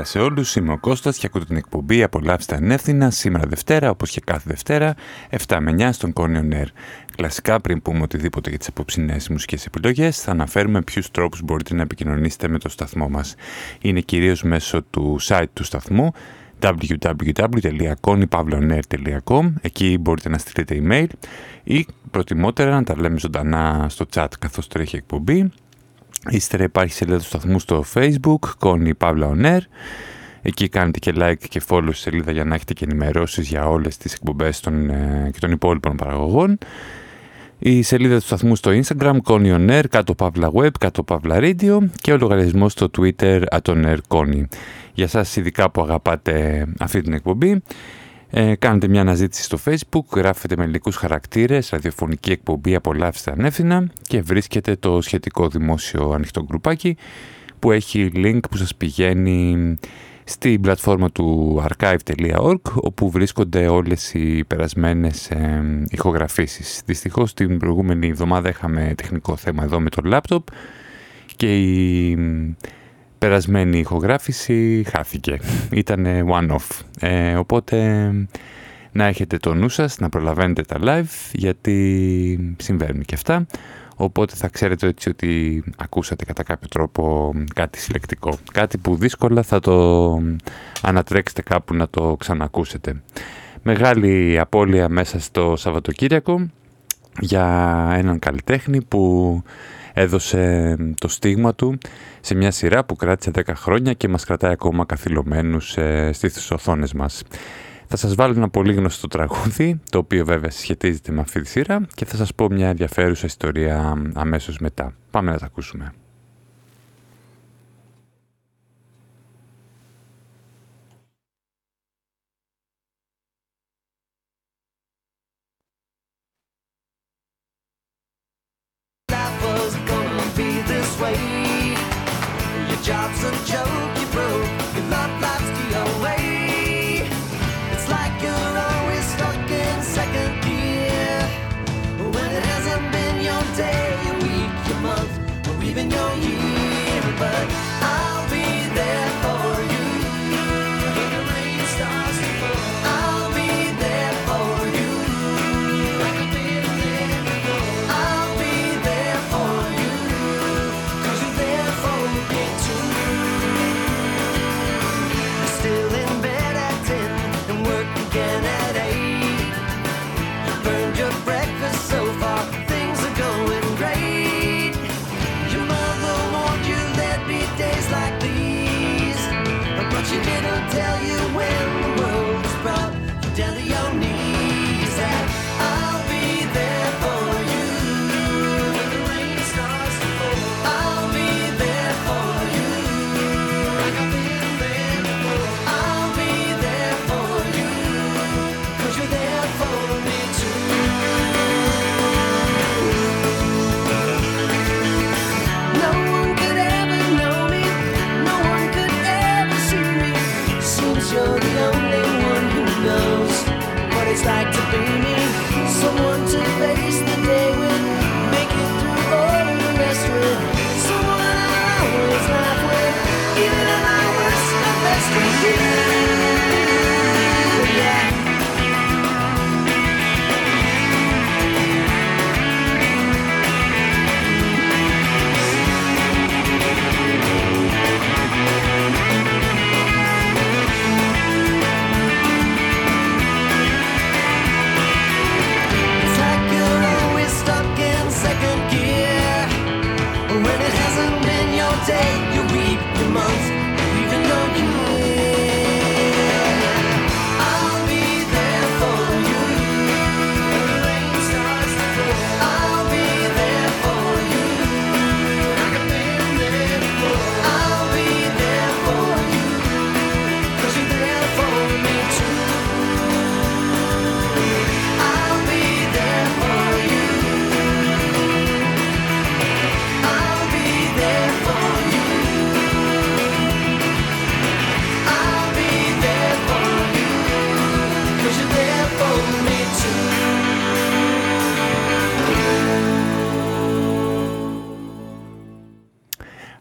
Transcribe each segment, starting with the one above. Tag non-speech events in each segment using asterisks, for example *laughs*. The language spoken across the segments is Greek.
Καλησπέρα σε όλους, είμαι ο Κώστας και ακούω την εκπομπή «Απολαύστε ανεύθυνα» σήμερα Δευτέρα, όπως και κάθε Δευτέρα, 7 με 9 στον Κόνιο Νέρ. Κλασικά, πριν πούμε οτιδήποτε για τις απόψινές μουσικές επιλογές, θα αναφέρουμε ποιους τρόπους μπορείτε να επικοινωνήσετε με το σταθμό μας. Είναι κυρίως μέσω του site του σταθμού, www.conipavlonair.com Εκεί μπορείτε να στείλετε email ή προτιμότερα να τα λέμε ζωντανά στο chat καθώς τρέχει εκπομπή Ύστερα υπάρχει σελίδα του σταθμού στο facebook, Connie Pavla On Air. Εκεί κάνετε και like και follow στη σελίδα για να έχετε και ενημερώσεις για όλες τις εκπομπές των, ε, και των υπόλοιπων παραγωγών. Η σελίδα του σταθμού στο Instagram, Connie On Air, κάτω Pavla Web, κάτω Pavla Radio και ο λογαριασμό στο Twitter, Air Connie. Για σας ειδικά που αγαπάτε αυτή την εκπομπή, ε, κάνετε μια αναζήτηση στο facebook, γράφετε με ελληνικούς χαρακτήρες, ραδιοφωνική εκπομπή «Απολαύστε ανεύθυνα» και βρίσκετε το σχετικό δημόσιο ανοιχτό γκρουπάκι που έχει link που σας πηγαίνει στην πλατφόρμα του archive.org όπου βρίσκονται όλες οι περασμένες ε, ηχογραφήσεις. Δυστυχώς την προηγούμενη εβδομάδα είχαμε τεχνικό θέμα εδώ με το λάπτοπ και η περασμένη ηχογράφηση χάθηκε. Ήταν one-off. Ε, οπότε να έχετε το νου σας, να προλαβαίνετε τα live, γιατί συμβαίνουν και αυτά. Οπότε θα ξέρετε έτσι ότι ακούσατε κατά κάποιο τρόπο κάτι συλλεκτικό. Κάτι που δύσκολα θα το ανατρέξετε κάπου να το ξανακούσετε. Μεγάλη απώλεια μέσα στο Σαββατοκύριακο για έναν καλλιτέχνη που έδωσε το στίγμα του σε μια σειρά που κράτησε 10 χρόνια και μας κρατάει ακόμα καθυλωμένους ε, στις οθόνες μας. Θα σας βάλω ένα πολύ γνωστό τραγούδι, το οποίο βέβαια σχετίζεται με αυτή τη σειρά και θα σας πω μια ενδιαφέρουσα ιστορία αμέσως μετά. Πάμε να τα ακούσουμε. vision.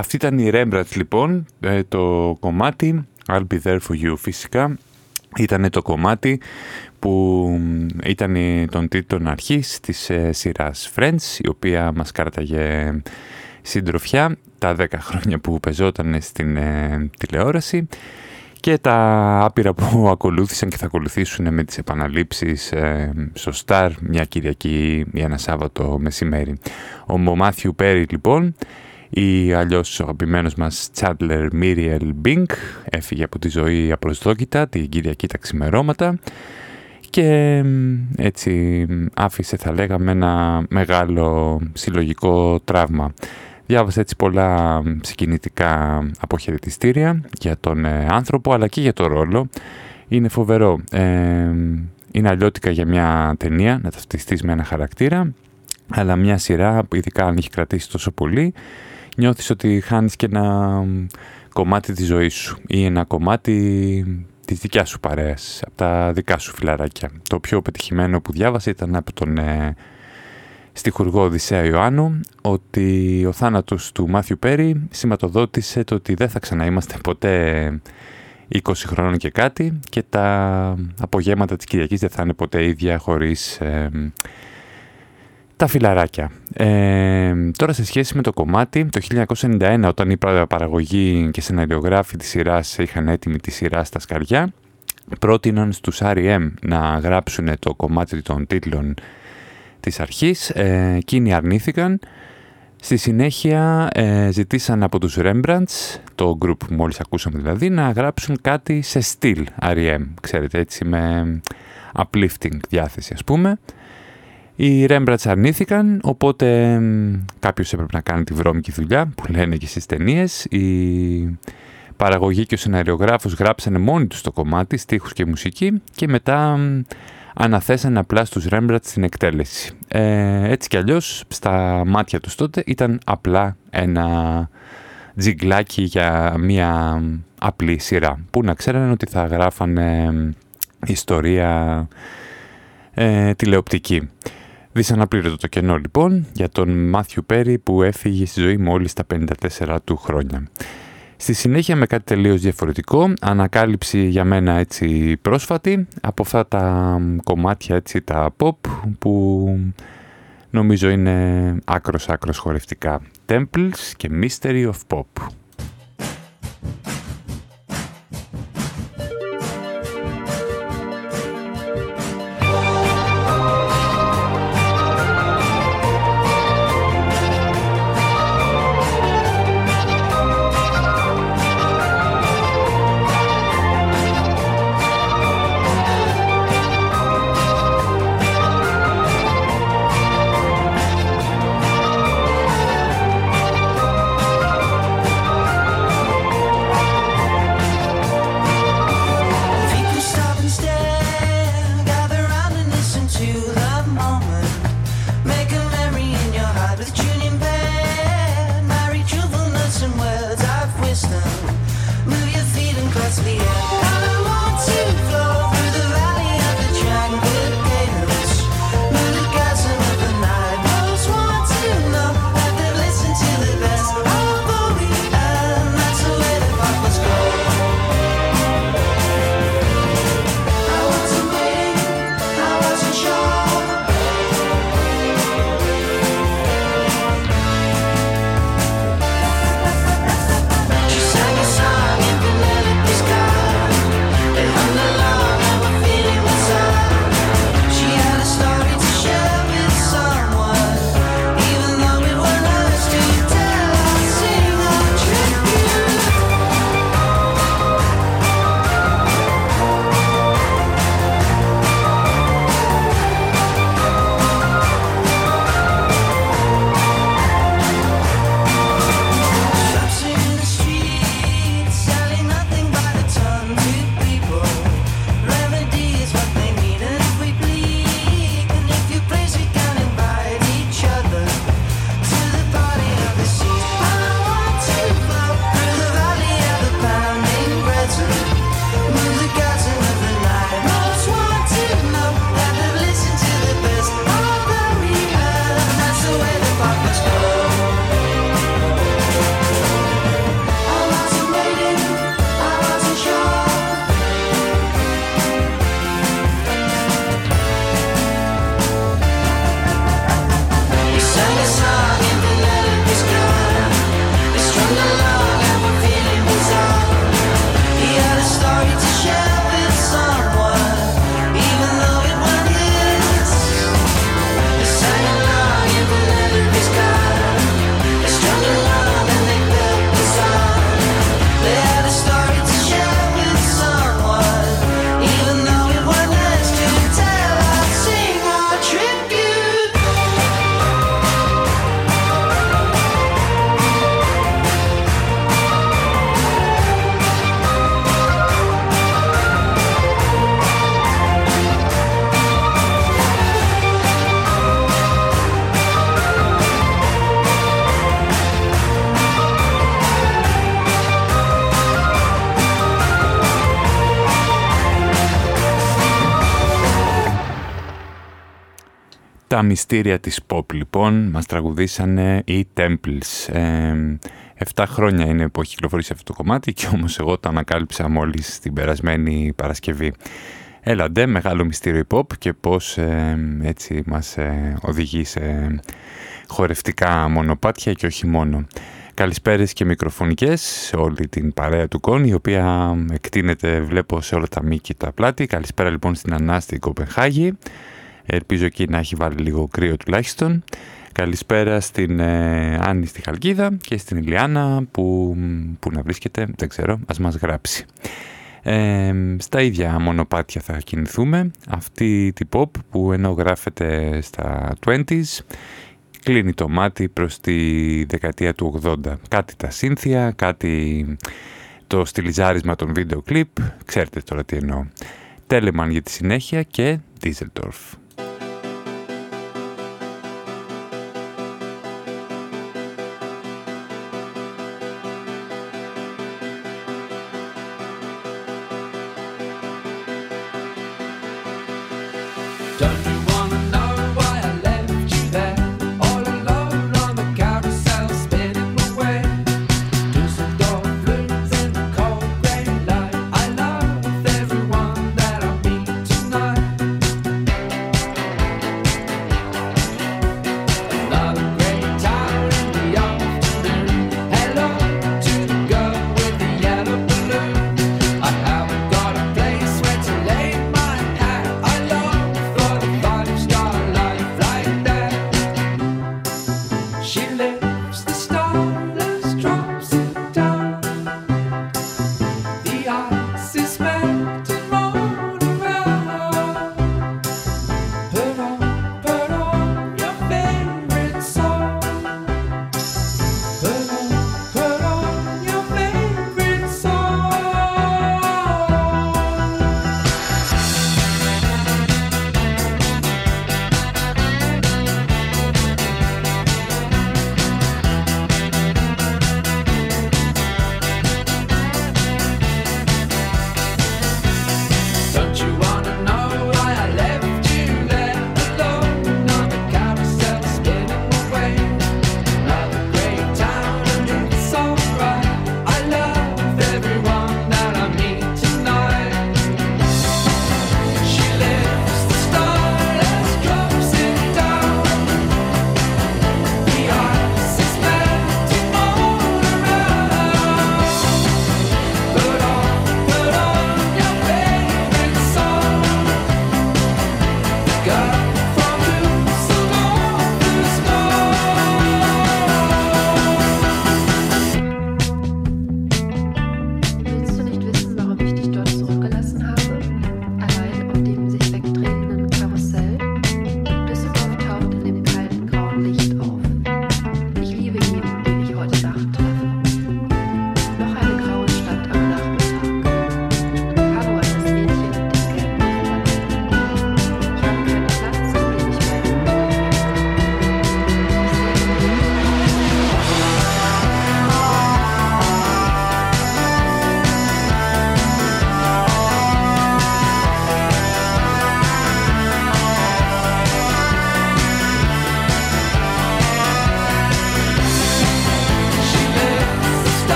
Αυτή ήταν η Rembrandt λοιπόν, ε, το κομμάτι I'll be there for you φυσικά. Ήταν το κομμάτι που ήταν τον τίτλο αρχής της ε, σειράς Friends, η οποία μας κάρταγε συντροφιά τα 10 χρόνια που πεζόταν στην ε, τηλεόραση και τα άπειρα που *laughs* ακολούθησαν και θα ακολουθήσουν με τις επαναλήψεις ε, στο Star μια Κυριακή ή ένα Σάββατο μεσημέρι. Ο Μάθιου Πέρι λοιπόν ή αλλιώς ο αγαπημένος μας Τσάντλερ Μίριελ Μπίνκ έφυγε από τη ζωή απροσδόκητα την Κυριακή τα ξημερώματα και έτσι άφησε θα λέγαμε ένα μεγάλο συλλογικό τραύμα. Διάβασα έτσι πολλά συγκινητικά αποχαιρετιστήρια για τον ε, άνθρωπο αλλά και για το ρόλο. Είναι φοβερό. Ε, είναι αλλιώτικα για μια ταινία να ταυτιστείς με ένα χαρακτήρα αλλά μια σειρά, ειδικά αν έχει κρατήσει τόσο πολύ, νιώθεις ότι χάνεις και ένα κομμάτι της ζωής σου ή ένα κομμάτι της δικιάς σου παρέας, από τα δικά σου φιλαράκια. Το πιο πετυχημένο που διάβασα ήταν από τον ε, στιχουργό Οδυσσέα Ιωάννου ότι ο θάνατος του Μάθιου Πέρι σηματοδότησε το ότι δεν θα ξαναείμαστε ποτέ 20 χρόνων και κάτι και τα απογέματα της Κυριακής δεν θα είναι ποτέ ίδια χωρίς ε, τα φιλαράκια. Ε, τώρα σε σχέση με το κομμάτι, το 1991 όταν η παραγωγή και σεναριογράφοι της σειράς είχαν έτοιμη τη σειρά στα σκαριά, πρότειναν στους R.E.M. να γράψουν το κομμάτι των τίτλων της αρχής, ε, εκείνοι αρνήθηκαν. Στη συνέχεια ε, ζητήσαν από τους Rembrandts, το group που μόλις ακούσαμε δηλαδή, να γράψουν κάτι σε στυλ R.E.M. Ξέρετε έτσι με uplifting διάθεση ας πούμε. Οι Rembrandts αρνήθηκαν, οπότε κάποιος έπρεπε να κάνει τη βρώμικη δουλειά που λένε και στις ταινίες. Η παραγωγή και ο σεναριογράφος γράψανε μόνοι τους το κομμάτι, στίχους και μουσική και μετά αναθέσανε απλά στους Rembrandt στην εκτέλεση. Ε, έτσι κι αλλιώς στα μάτια τους τότε ήταν απλά ένα τζιγκλάκι για μια απλή σειρά που να ξέρανε ότι θα γράφανε ιστορία ε, τηλεοπτική. Δυσαναπλήρωτο το κενό λοιπόν για τον Μάθιου Πέρι που έφυγε στη ζωή μόλις τα 54 του χρόνια. Στη συνέχεια με κάτι τελείως διαφορετικό, ανακάλυψη για μένα έτσι πρόσφατη από αυτά τα κομμάτια έτσι τα pop που νομίζω είναι άκρος άκρος χορευτικά. Temples και Mystery of Pop. Μυστήρια της pop λοιπόν μας τραγουδήσανε οι Temples. Ε, 7 χρόνια είναι που έχει κυκλοφορήσει αυτό το κομμάτι και όμως εγώ το ανακάλυψα μόλις την περασμένη Παρασκευή. Έλαντε, μεγάλο μυστήριο pop και πώς ε, έτσι μας ε, οδηγεί σε χορευτικά μονοπάτια και όχι μόνο. Καλησπέρες και μικροφωνικές σε όλη την παρέα του Κόν, η οποία εκτείνεται βλέπω σε όλα τα μήκη τα πλάτη. Καλησπέρα λοιπόν στην Ανάστη Κοπενχάγη. Ελπίζω εκεί να έχει βάλει λίγο κρύο τουλάχιστον. Καλησπέρα στην ε, Άννη στη Χαλκίδα και στην Ηλιάνα που, που να βρίσκεται, δεν ξέρω, ας μας γράψει. Ε, στα ίδια μονοπάτια θα κινηθούμε. Αυτή την pop που ενώ γράφεται στα 20s κλείνει το μάτι προς τη δεκαετία του 80. Κάτι τα σύνθια, κάτι το στυλιζάρισμα των βίντεο κλιπ, ξέρετε τώρα τι εννοώ. Τέλεμαν για τη συνέχεια και Dieseldorf.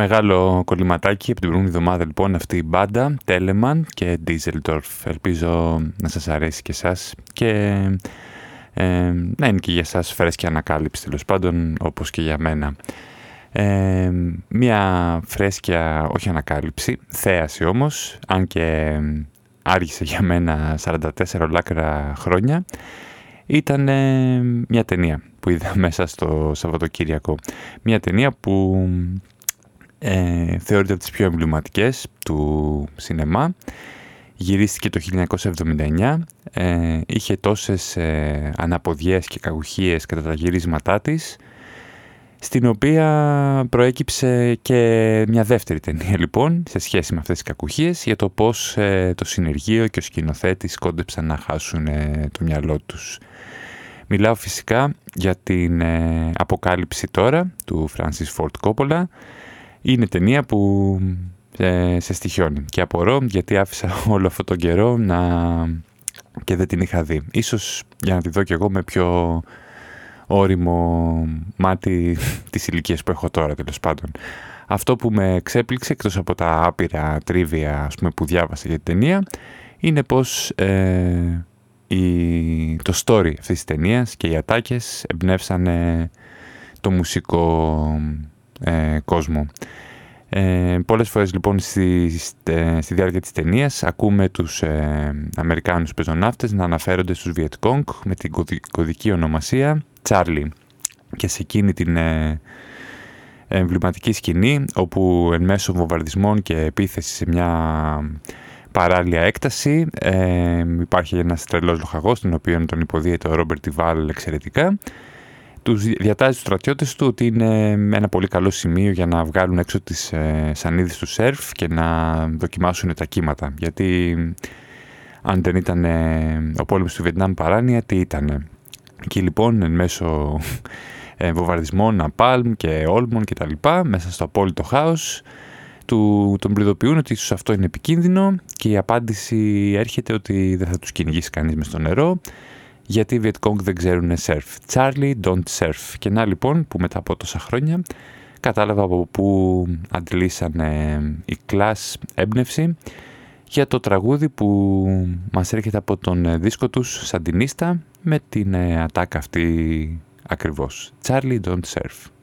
Μεγάλο κολληματάκι από την προηγούμενη εβδομάδα λοιπόν αυτή η μπάντα, Telemann και Dieseldorf. Ελπίζω να σας αρέσει και εσάς και ε, να είναι και για εσάς φρέσκια ανακάλυψη τέλος πάντων όπως και για μένα. Ε, μια φρέσκια, όχι ανακάλυψη, θέαση όμως, αν και άργησε για μένα 44 ολάκρα χρόνια ήταν μια ταινία που είδα *laughs* μέσα στο Σαββατοκύριακο. Μια ταινία που ε, θεωρείται από τις πιο εμβληματικές του σινεμά. Γυρίστηκε το 1979, ε, είχε τόσες ε, αναποδιές και καγουχίες κατά τα γυρίσματά της στην οποία προέκυψε και μια δεύτερη ταινία λοιπόν σε σχέση με αυτές τις κακουχίες για το πώς ε, το συνεργείο και ο σκηνοθέτης κόντεψαν να χάσουν ε, το μυαλό τους. Μιλάω φυσικά για την ε, αποκάλυψη τώρα του Francis Ford Coppola. Είναι ταινία που σε στοιχιώνει και απορώ γιατί άφησα *laughs* όλο αυτόν τον καιρό να... και δεν την είχα δει. Ίσως για να τη δω κι εγώ με πιο όριμο μάτι *laughs* της ηλικία που έχω τώρα τέλος πάντων. Αυτό που με ξέπληξε εκτός από τα άπειρα τρίβια ας πούμε, που διάβασα για την ταινία είναι πως ε, η, το story αυτής της ταινίας και οι ατάκες εμπνεύσανε το μουσικό ε, κόσμο. Ε, πολλές φορές λοιπόν στη, στη, διάρκεια της ταινίας ακούμε τους ε, Αμερικάνους πεζοναύτες να αναφέρονται στους Vietcong με την κωδική ονομασία Τσάρλι και σε εκείνη την ε, εμβληματική σκηνή όπου εν μέσω βομβαρδισμών και επίθεση σε μια παράλληλα έκταση ε, υπάρχει ένας τρελός λοχαγός τον οποίο τον υποδίεται ο Ρόμπερτ Τιβάλ εξαιρετικά τους διατάζει τους στρατιώτες του ότι είναι ένα πολύ καλό σημείο για να βγάλουν έξω τις ε, σανίδες του σερφ και να δοκιμάσουν τα κύματα. Γιατί αν δεν ήταν ε, ο πόλεμος του Βιετνάμ παράνοια τι ήτανε; Εκεί λοιπόν εν μέσω ε, βομβαρδισμών, ναπάλμ και όλμων και τα λοιπά, μέσα στο απόλυτο χάος, του, τον προειδοποιούν ότι ίσως αυτό είναι επικίνδυνο και η απάντηση έρχεται ότι δεν θα τους κυνηγήσει κανείς μες στο νερό γιατί οι Vietcong δεν ξέρουν surf. Charlie don't surf. Και να λοιπόν που μετά από τόσα χρόνια κατάλαβα από πού αντιλήσανε η κλάς έμπνευση για το τραγούδι που μας έρχεται από τον δίσκο τους Σαντινίστα με την ε, ατάκα αυτή ακριβώς. Charlie Don't Surf.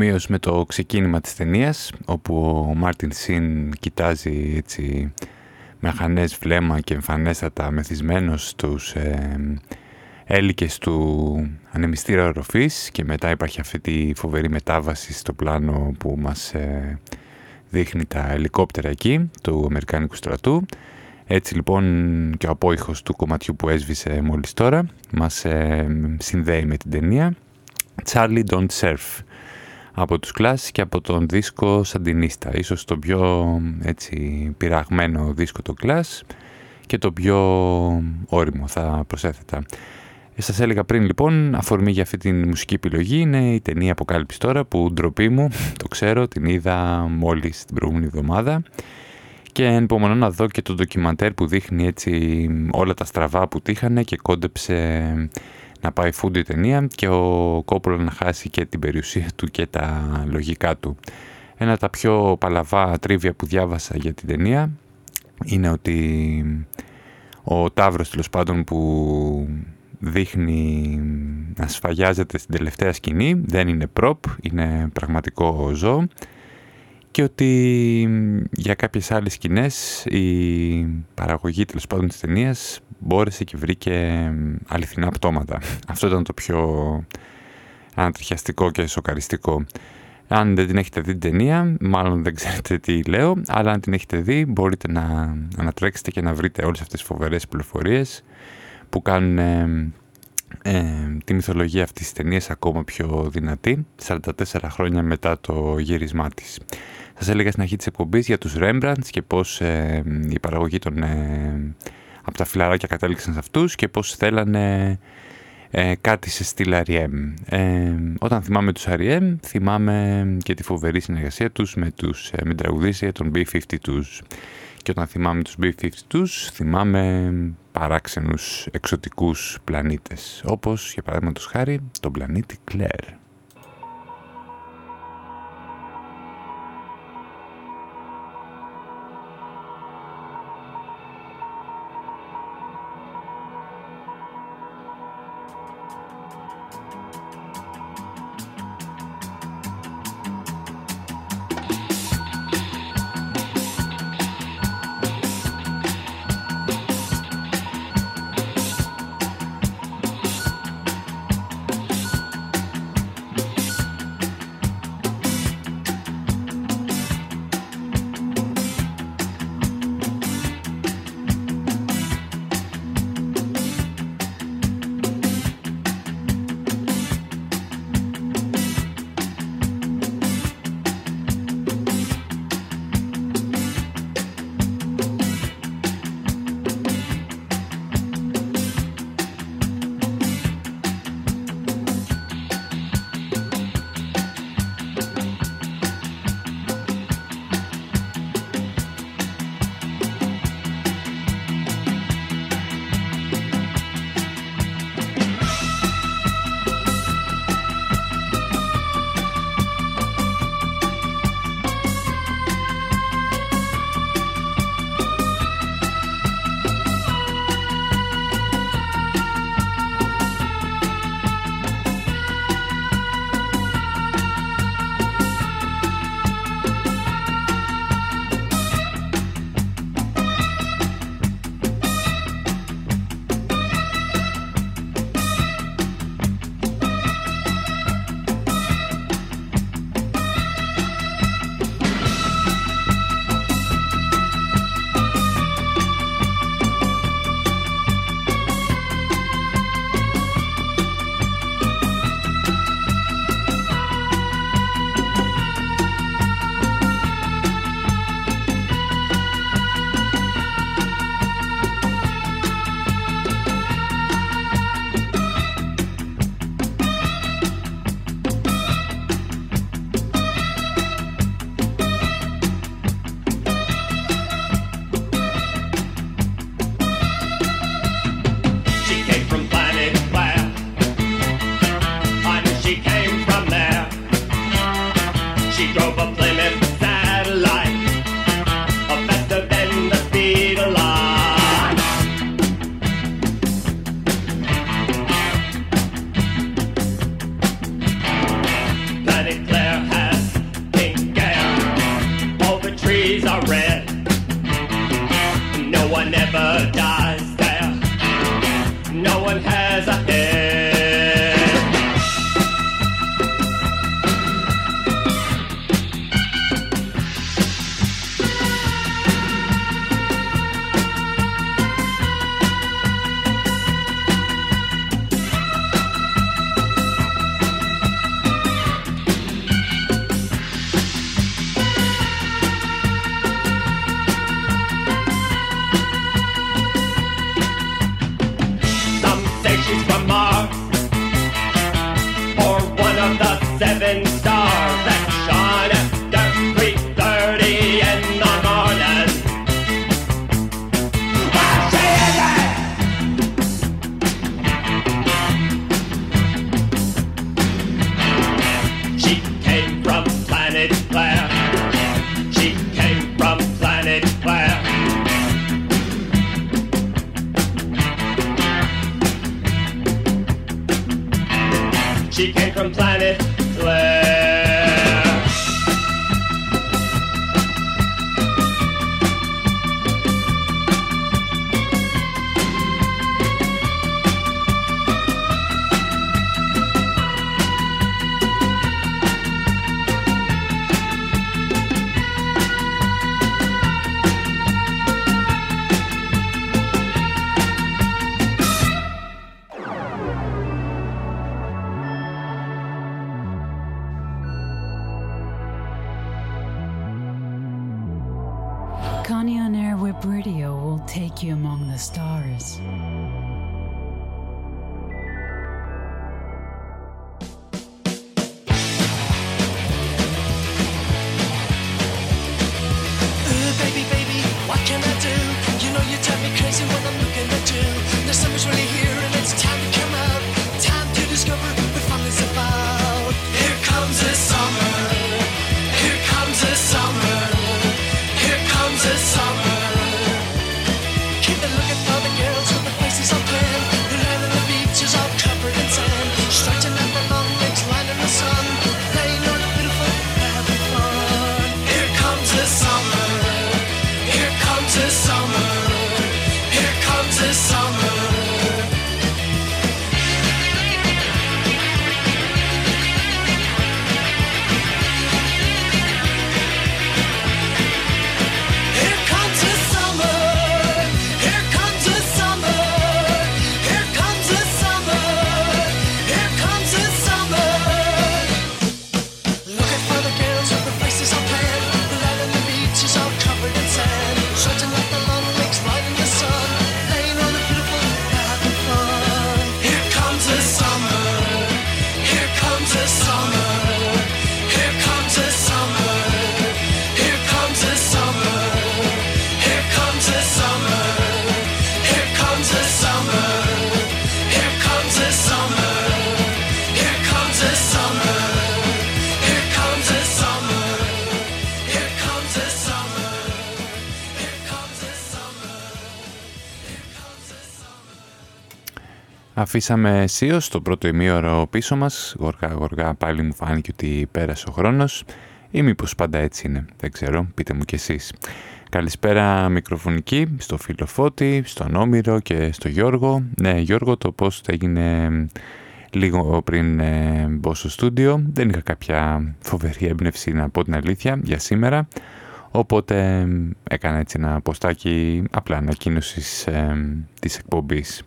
Ομοίως με το ξεκίνημα της ταινίας, όπου ο Μάρτιν Σιν κοιτάζει έτσι με χανές βλέμμα και εμφανέστατα μεθυσμένος στους ε, έλικες του ανεμιστήρα οροφής και μετά υπάρχει αυτή τη φοβερή μετάβαση στο πλάνο που μας ε, δείχνει τα ελικόπτερα εκεί του Αμερικάνικου στρατού. Έτσι λοιπόν και ο απόϊχος του κομματιού που έσβησε μόλις τώρα μας ε, συνδέει με την ταινία Charlie Don't Surf από τους κλάσ και από τον δίσκο Σαντινίστα. Ίσως το πιο έτσι, πειραγμένο δίσκο το κλάσ και το πιο όριμο θα προσέθετα. Ε, σας έλεγα πριν λοιπόν, αφορμή για αυτή την μουσική επιλογή είναι η ταινία Αποκάλυψη τώρα που ντροπή μου, το ξέρω, την είδα μόλις την προηγούμενη εβδομάδα και ενυπομονώ να δω και το ντοκιμαντέρ που δείχνει έτσι όλα τα στραβά που τύχανε και κόντεψε να πάει φούντο η ταινία και ο Κόπολο να χάσει και την περιουσία του και τα λογικά του. Ένα από τα πιο παλαβά τρίβια που διάβασα για την ταινία είναι ότι ο Ταύρος τέλος πάντων που δείχνει να σφαγιάζεται στην τελευταία σκηνή δεν είναι προπ, είναι πραγματικό ζώο και ότι για κάποιες άλλες σκηνές η παραγωγή τέλος πάντων της ταινίας μπόρεσε και βρήκε αληθινά πτώματα. Αυτό ήταν το πιο ανατριχιαστικό και σοκαριστικό. Αν δεν την έχετε δει την ταινία, μάλλον δεν ξέρετε τι λέω, αλλά αν την έχετε δει μπορείτε να ανατρέξετε και να βρείτε όλες αυτές τις φοβερές πληροφορίες που κάνουν ε, ε, τη μυθολογία αυτής της ταινίας ακόμα πιο δυνατή, 44 χρόνια μετά το γύρισμά της. Σας έλεγα στην αρχή της εκπομπής για τους Rembrandts και πώς ε, η παραγωγή των ε, από τα φιλαράκια κατέληξαν σε αυτούς και πώς θέλανε ε, κάτι σε στυλ R.E.M. Ε, όταν θυμάμαι τους R.E.M. θυμάμαι και τη φοβερή συνεργασία τους με τους ε, με τραγουδίσια των B-52s. Και όταν θυμάμαι τους B-52s θυμάμαι παράξενους εξωτικούς πλανήτες, όπως για παράδειγμα τους χάρη τον πλανήτη Claire. Αφήσαμε αισίως το πρώτο ημίωρο πίσω μας, γοργά γοργά πάλι μου φάνηκε ότι πέρασε ο χρόνος ή μήπως πάντα έτσι είναι, δεν ξέρω, πείτε μου κι εσείς. Καλησπέρα μικροφωνική στο φίλο Φώτη, στον Όμηρο και στο Γιώργο. Ναι Γιώργο το πώς έγινε λίγο πριν ε, μπω στο στούντιο, δεν είχα κάποια φοβερή έμπνευση να πω την αλήθεια για σήμερα. Οπότε έκανα έτσι ένα ποστάκι απλά ανακοίνωσης ε, της εκπομπής.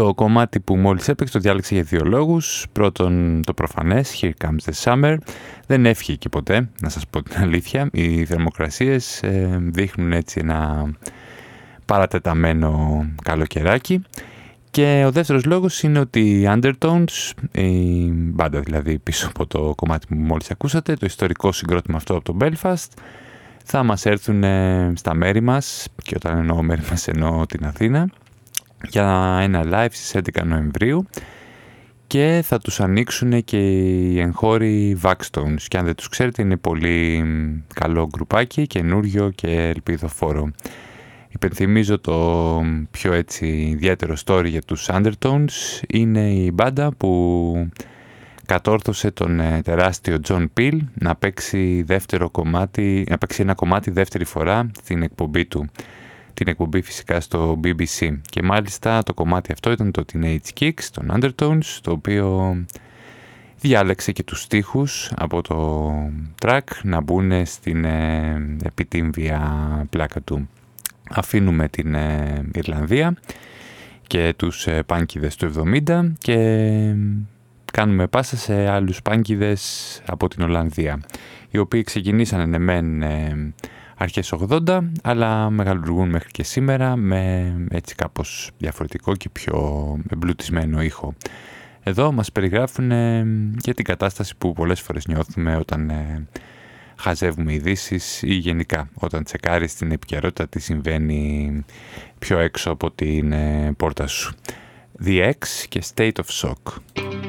Το κομμάτι που μόλις έπαιξε το διάλεξε για δύο λόγους. Πρώτον το προφανές, Here Comes the Summer. Δεν έφυγε και ποτέ, να σας πω την αλήθεια. Οι θερμοκρασίες ε, δείχνουν έτσι ένα παρατεταμένο καλοκαιράκι. Και ο δεύτερος λόγος είναι ότι οι Undertones, η μπάντα δηλαδή πίσω από το κομμάτι που μόλις ακούσατε, το ιστορικό συγκρότημα αυτό από το Belfast, θα μας έρθουν στα μέρη μας, και όταν εννοώ μέρη μας εννοώ την Αθήνα, για ένα live στις 11 Νοεμβρίου και θα τους ανοίξουν και οι εγχώροι Vaxstones και αν δεν τους ξέρετε είναι πολύ καλό γκρουπάκι, καινούριο και ελπιδοφόρο. Υπενθυμίζω το πιο έτσι ιδιαίτερο story για τους Undertones. Είναι η μπάντα που κατόρθωσε τον ε, τεράστιο John Peel να παίξει, δεύτερο κομμάτι, να παίξει ένα κομμάτι δεύτερη φορά στην εκπομπή του την εκπομπή φυσικά στο BBC. Και μάλιστα το κομμάτι αυτό ήταν το Teenage Kicks, των Undertones, το οποίο διάλεξε και τους στίχους από το track να μπουν στην ε, επιτύμβια πλάκα του. Αφήνουμε την ε, Ιρλανδία και τους ε, πάνκιδες του 70 και κάνουμε πάσα σε άλλους πάνκιδες από την Ολλανδία οι οποίοι ξεκινήσαν ναι μεν ε, αρχές 80 αλλά μεγαλουργούν μέχρι και σήμερα με έτσι κάπως διαφορετικό και πιο εμπλουτισμένο ήχο. Εδώ μας περιγράφουν και την κατάσταση που πολλές φορές νιώθουμε όταν ε, χαζεύουμε ειδήσεις ή γενικά όταν τσεκάρεις την επικαιρότητα τι συμβαίνει πιο έξω από την ε, πόρτα σου. The X και State of Shock.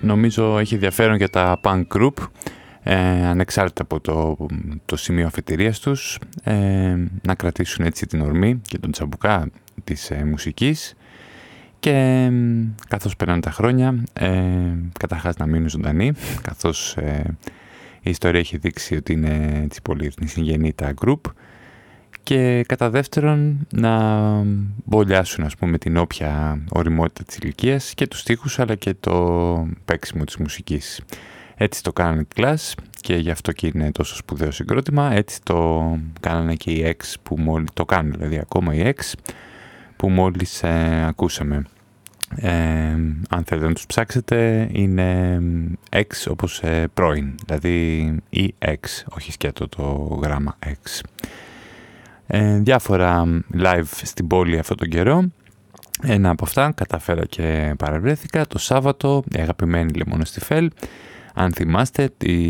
Νομίζω έχει ενδιαφέρον για τα punk group ε, ανεξάρτητα από το, το σημείο αφετηρίας τους ε, να κρατήσουν έτσι την ορμή και τον τσαμπουκά της ε, μουσικής. Και καθώς περνάνε τα χρόνια ε, καταρχάς να μείνουν ζωντανοί καθώς ε, η ιστορία έχει δείξει ότι είναι έτσι πολύ συγγενή τα group και κατά δεύτερον να μπολιάσουν ας πούμε την όποια οριμότητα της ηλικίας και τους στίχους αλλά και το παίξιμο της μουσικής. Έτσι το κάνανε οι Clash και γι' αυτό και είναι τόσο σπουδαίο συγκρότημα. Έτσι το κάνανε και οι X που μόλις το κάνουν, δηλαδή ακόμα οι X που μόλις ε, ακούσαμε. Ε, αν θέλετε να τους ψάξετε είναι X όπως ε, πρώην, δηλαδή EX, όχι σκέτο το γράμμα X. Ε, διάφορα live στην πόλη αυτόν τον καιρό. Ένα από αυτά καταφέρα και παραβρέθηκα το Σάββατο, η αγαπημένη Λεμόνο στη Φέλ. Αν θυμάστε, η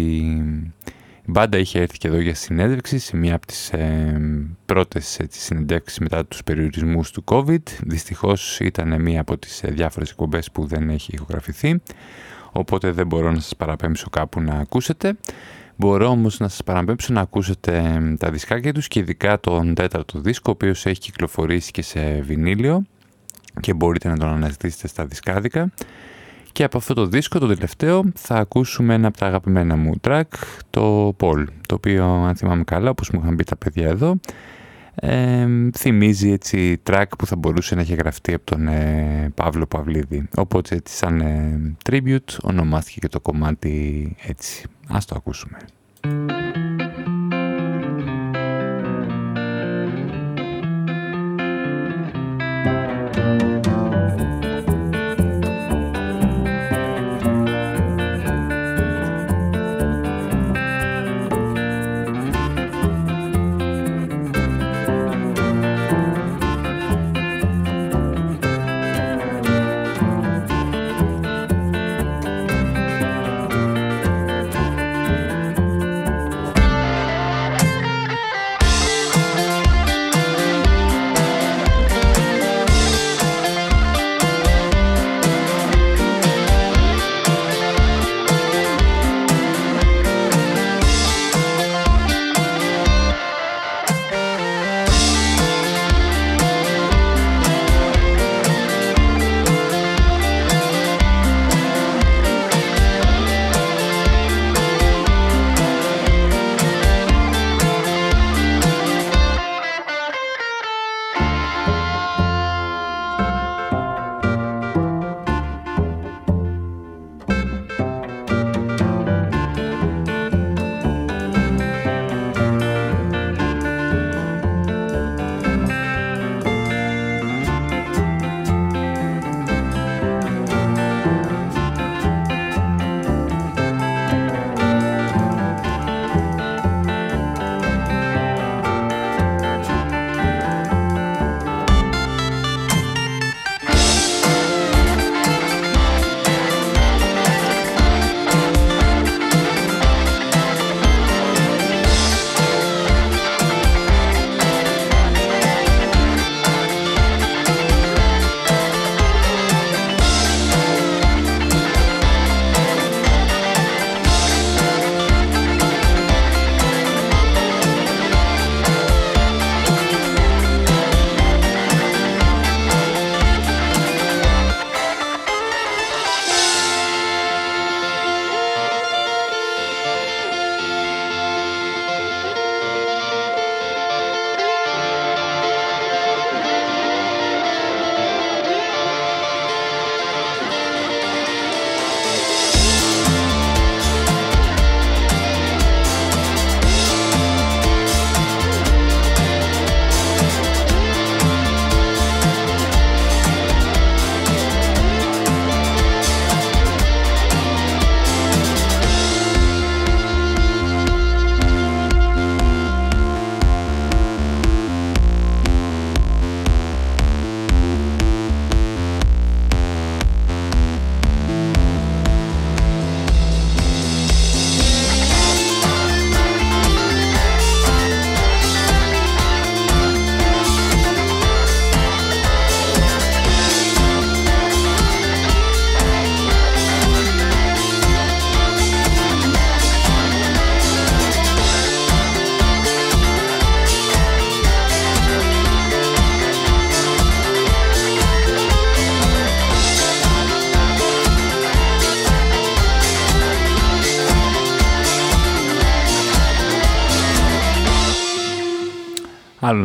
μπάντα είχε έρθει και εδώ για συνέντευξη σε μία από τις ε, πρώτες έτσι, συνεντεύξεις μετά τους περιορισμούς του COVID. Δυστυχώς ήταν μία από τις ε, διάφορες εκπομπές που δεν έχει ηχογραφηθεί, οπότε δεν μπορώ να σας παραπέμψω κάπου να ακούσετε. Μπορώ όμως να σας παραπέμψω να ακούσετε τα δισκάκια τους και ειδικά τον τέταρτο δίσκο, ο οποίος έχει κυκλοφορήσει και σε βινίλιο και μπορείτε να τον αναζητήσετε στα δισκάδικα. Και από αυτό το δίσκο, το τελευταίο, θα ακούσουμε ένα από τα αγαπημένα μου track, το Paul, το οποίο, αν θυμάμαι καλά, όπως μου είχαν πει τα παιδιά εδώ, ε, θυμίζει έτσι track που θα μπορούσε να έχει γραφτεί από τον ε, Παύλο Παυλίδη. Οπότε έτσι σαν ε, tribute ονομάστηκε και το κομμάτι έτσι. Ας το ακούσουμε.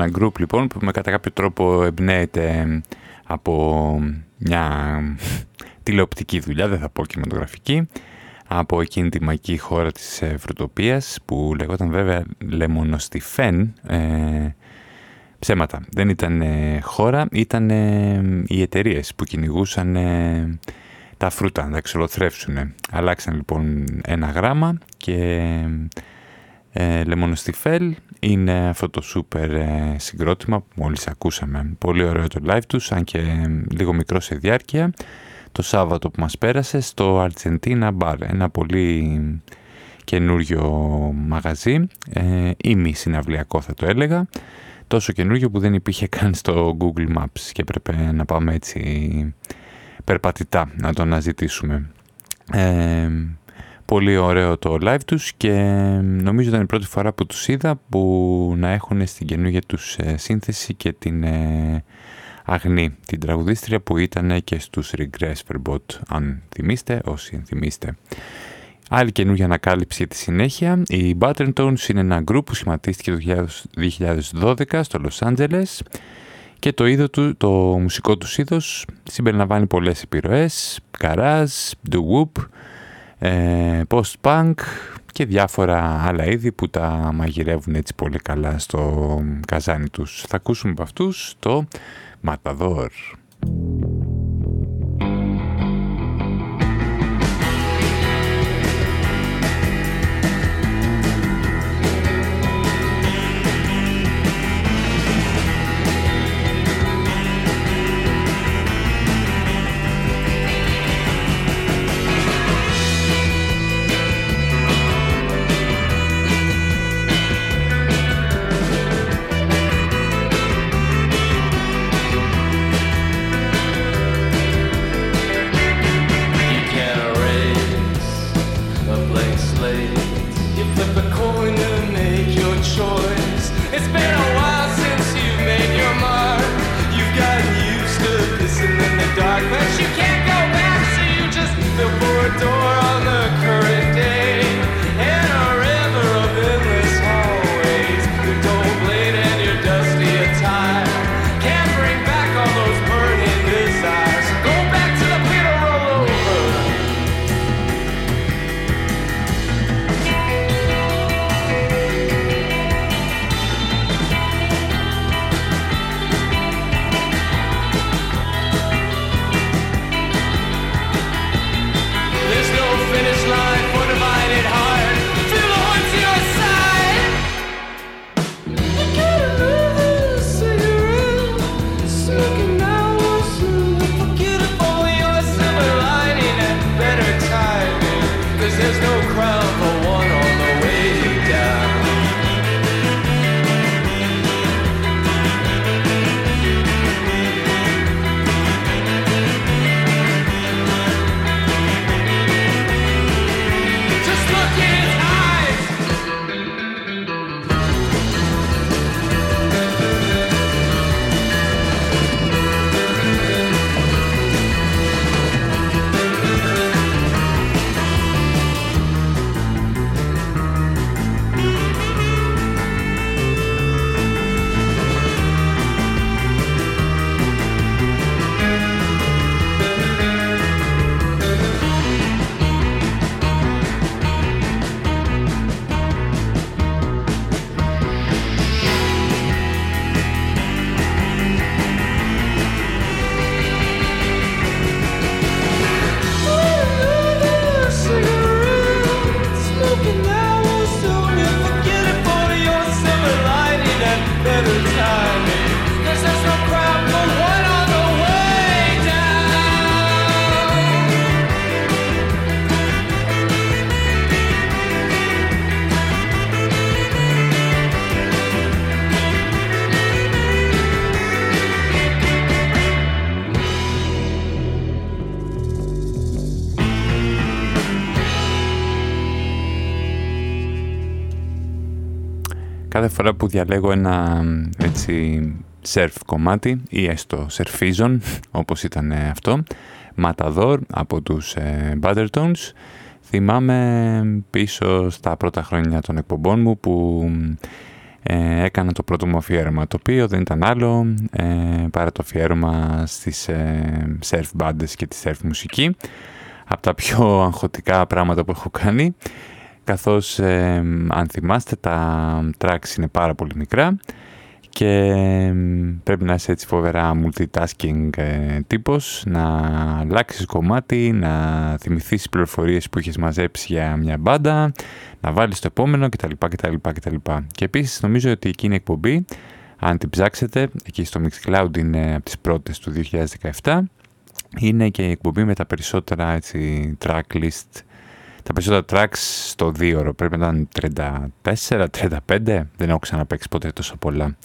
Ένα group λοιπόν που με κατά κάποιο τρόπο εμπνέεται από μια τηλεοπτική δουλειά, δεν θα πω κινηματογραφική, από εκείνη τη μαγική χώρα της ε, Φρουτοπίας που λεγόταν βέβαια Λεμονοστιφέν, ε, ψέματα. Δεν ήταν ε, χώρα, ήταν ε, οι εταιρείες που κυνηγούσαν τα φρούτα, να τα εξολοθρεύσουν. Αλλάξαν λοιπόν ένα γράμμα και ε, Λεμονοστιφέλ είναι αυτό το σούπερ συγκρότημα που μόλις ακούσαμε. Πολύ ωραίο το live τους, αν και λίγο μικρό σε διάρκεια το Σάββατο που μας πέρασε στο Argentina Bar, ένα πολύ καινούριο μαγαζί, ε, μη συναυλιακό θα το έλεγα, τόσο καινούριο που δεν υπήρχε καν στο Google Maps και έπρεπε να πάμε έτσι περπατητά να το αναζητήσουμε. Ε, πολύ ωραίο το live τους και νομίζω ήταν η πρώτη φορά που τους είδα που να έχουν στην καινούργια τους ε, σύνθεση και την ε, Αγνή, την τραγουδίστρια που ήταν και στους Regress Verbot, αν θυμίστε, όσοι θυμίστε. Άλλη καινούργια ανακάλυψη τη συνέχεια, οι Buttertones είναι ένα γκρουπ που σχηματίστηκε το 2012 στο Los Angeles και το, είδο του, το μουσικό τους είδος συμπεριλαμβάνει πολλές επιρροές, garage, doo-wop, ε, post-punk και διάφορα άλλα είδη που τα μαγειρεύουν έτσι πολύ καλά στο καζάνι τους. Θα ακούσουμε από αυτούς το Matador. Φορά που διαλέγω ένα έτσι surf κομμάτι ή έστω surfizon όπως ήταν αυτό Matador από τους ε, Buttertones θυμάμαι πίσω στα πρώτα χρόνια των εκπομπών μου που ε, έκανα το πρώτο μου αφιέρωμα, το οποίο δεν ήταν άλλο ε, παρά το αφιέρωμα στις ε, surf bands και τη surf μουσική, από τα πιο αγχωτικά πράγματα που έχω κάνει, καθώς ε, αν θυμάστε τα tracks είναι πάρα πολύ μικρά και πρέπει να είσαι έτσι φοβερά multitasking ε, τύπος, να αλλάξεις κομμάτι, να θυμηθείς τις πληροφορίες που έχεις μαζέψει για μια μπάντα, να βάλεις το επόμενο κτλ. κτλ, κτλ. Και επίσης νομίζω ότι εκείνη η εκπομπή, αν την ψάξετε, εκεί στο Mixcloud είναι από τις πρώτες του 2017, είναι και η εκπομπή με τα περισσότερα έτσι, tracklist τα περισσότερα tracks στο 2 ώρο πρέπει να ήταν 34-35, δεν έχω ξαναπαίξει ποτέ τόσο πολλά.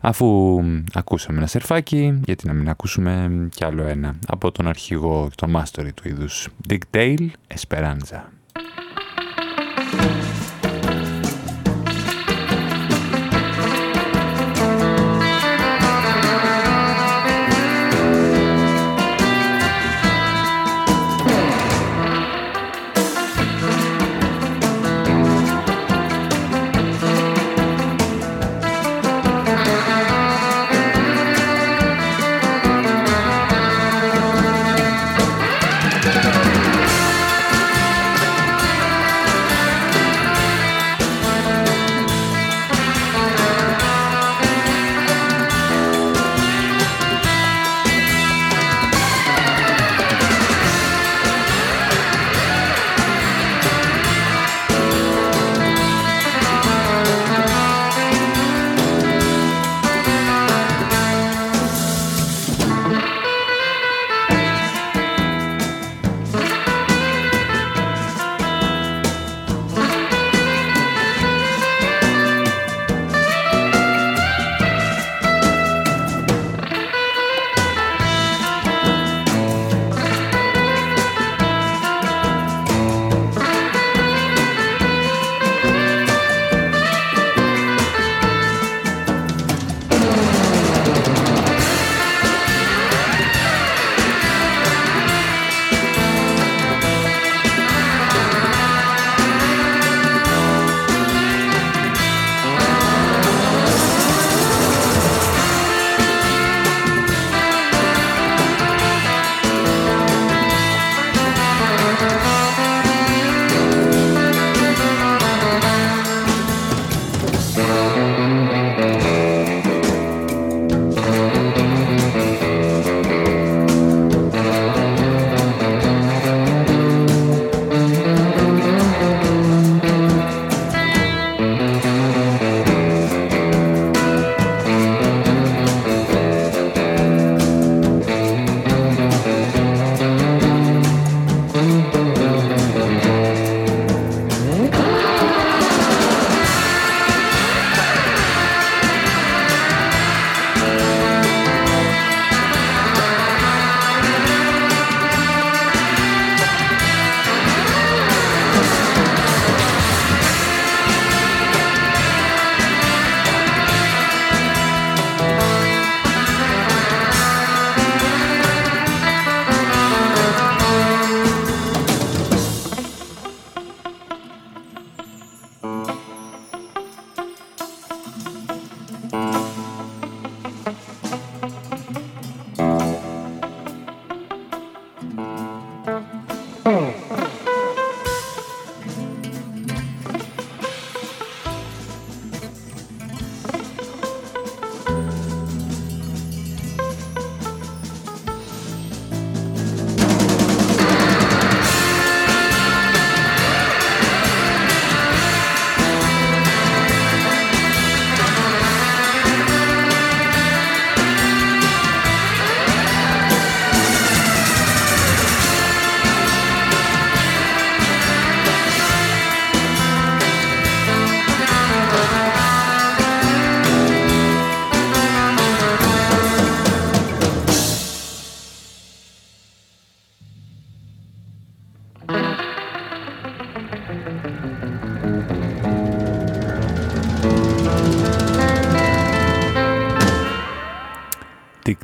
Αφού ακούσαμε ένα σερφάκι, γιατί να μην ακούσουμε κι άλλο ένα από τον αρχηγό, τον mastery του είδους Dick Dale Esperanza.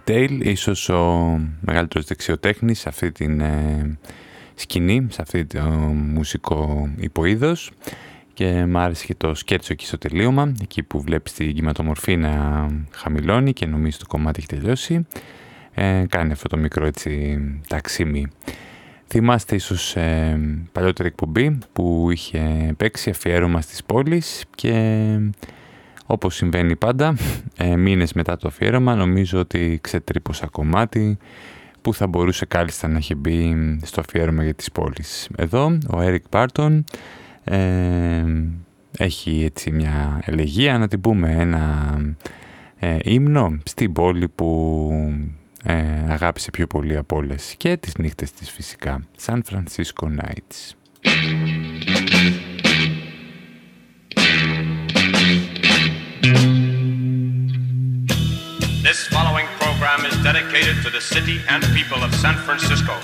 Dale, ίσως ο μεγαλύτερος δεξιοτέχνης σε αυτή την ε, σκηνή, σε αυτή το μουσικό υποείδος και μου άρεσε και το σκέτσο εκεί στο τελείωμα, εκεί που βλέπεις την κυματομορφή να χαμηλώνει και νομίζω το κομμάτι έχει τελειώσει. Ε, κάνει αυτό το μικρό έτσι ταξίμι. Θυμάστε ίσως ε, παλιότερη εκπομπή που είχε παίξει αφιέρωμα στις πόλεις και όπως συμβαίνει πάντα, ε, μήνες μετά το αφιέρωμα νομίζω ότι ξετρύπωσα κομμάτι που θα μπορούσε κάλλιστα να έχει μπει στο αφιέρωμα για τις πόλεις. Εδώ ο Eric Barton ε, έχει έτσι μια ελεγία, να την πούμε ένα ε, ύμνο στην πόλη που ε, αγάπησε πιο πολύ από όλες και τις νύχτες της φυσικά. San Francisco Nights. This following program is dedicated to the city and people of San Francisco,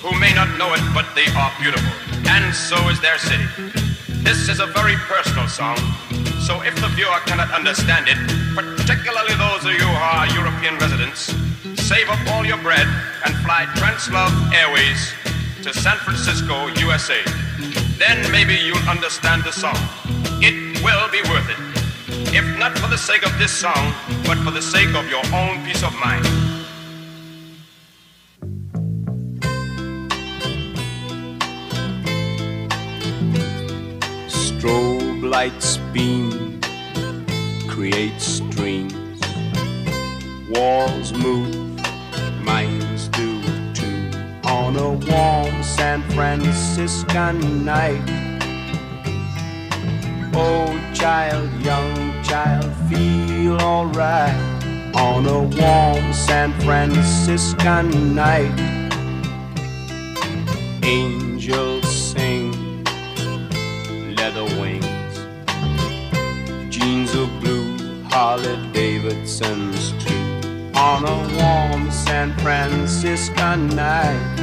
who may not know it, but they are beautiful, and so is their city. This is a very personal song, so if the viewer cannot understand it, particularly those of you who are European residents, save up all your bread and fly Translove Airways to San Francisco, USA. Then maybe you'll understand the song. It will be worth it. If not for the sake of this song, but for the sake of your own peace of mind. Strobe lights beam, create streams. Walls move, minds do too. On a warm San Francisco night. Old child, young child, feel alright. On a warm San Francisco night. Angels sing, leather wings. Jeans of blue, Harley Davidson's too on a warm San Francisco night.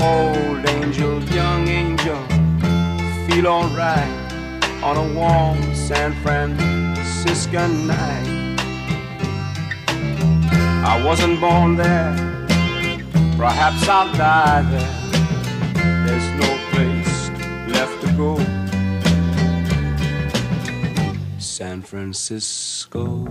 Old angel, young angel, feel alright on a warm San Francisco night. I wasn't born there, perhaps I'll die there. There's no place left to go. San Francisco.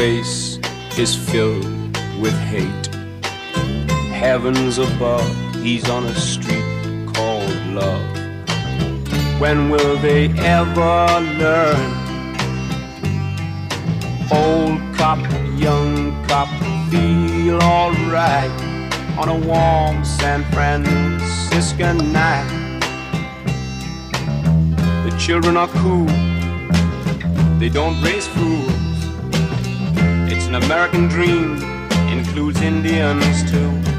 Face is filled with hate. Heavens above, he's on a street called love. When will they ever learn? Old cop, young cop, feel alright on a warm San Francisco night. The children are cool, they don't raise fools. An American dream, includes Indians too.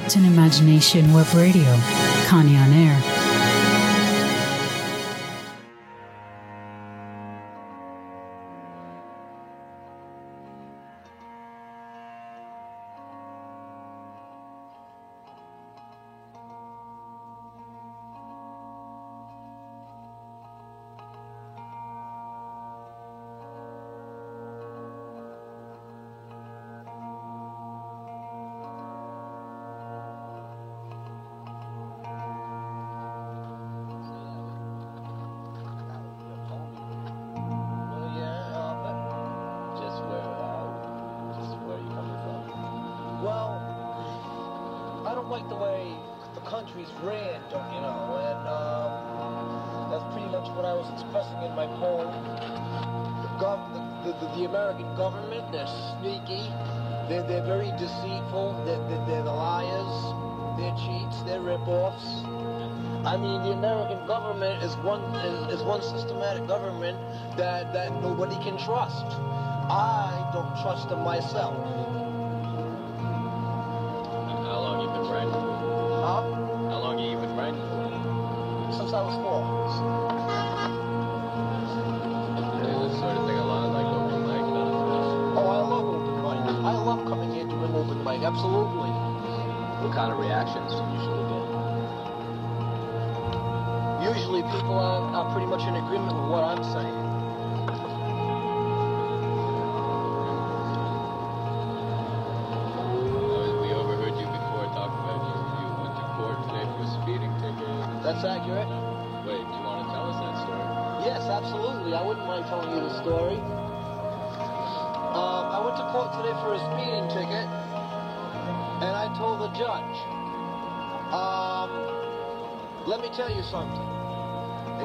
Neptune Imagination Web Radio, Connie on Air. The, the, the American government, they're sneaky, they're, they're very deceitful, they're, they're, they're the liars, they're cheats, they're rip-offs. I mean, the American government is one is, is one systematic government that, that nobody can trust. I don't trust them myself. People are, are pretty much in agreement with what I'm saying. We overheard you before talk about you. You went to court today for a speeding ticket. That's accurate. Wait, do you want to tell us that story? Yes, absolutely. I wouldn't mind telling you the story. Um, I went to court today for a speeding ticket, and I told the judge, um, let me tell you something.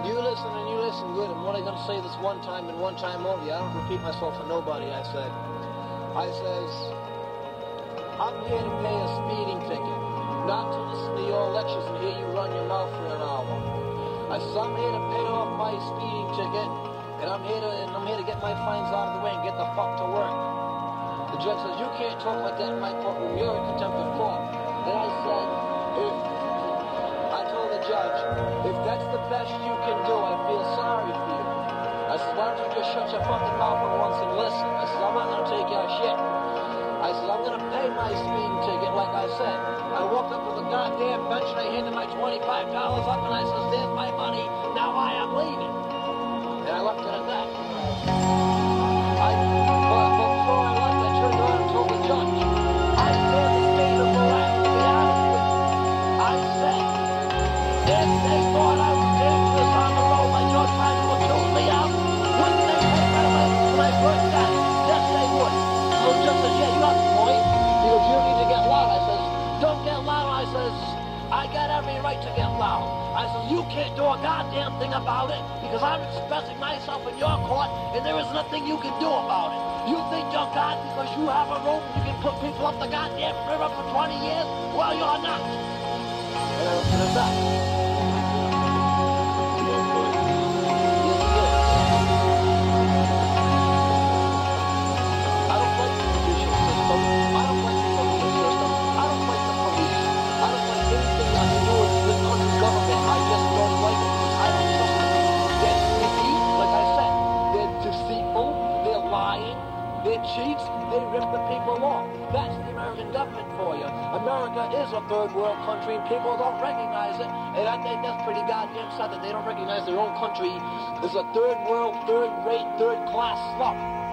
You listen and you listen good. I'm only going to say this one time and one time only. I don't repeat myself for nobody. I said, I says, I'm here to pay a speeding ticket, not to listen to your lectures and hear you run your mouth for an hour. I said, I'm here to pay off my speeding ticket, and I'm here to and I'm here to get my fines out of the way and get the fuck to work. The judge says, you can't talk like that in my courtroom. You're in contempt of court. If that's the best you can do, I feel sorry for you. I said, why don't you just shut your fucking mouth for once and listen? I said, I'm not gonna take your shit. I said, I'm gonna pay my speeding ticket, like I said. I walked up to the goddamn bench and I handed my $25 up and I said, there's my money, now I am leaving. And there is nothing you can do about it. You think you're God because you have a rope you can put people up the goddamn river for 20 years? Well, you're not. And was Is a third world country people don't recognize it. And I think that's pretty goddamn sad that they don't recognize their own country as a third world, third rate, third class slum.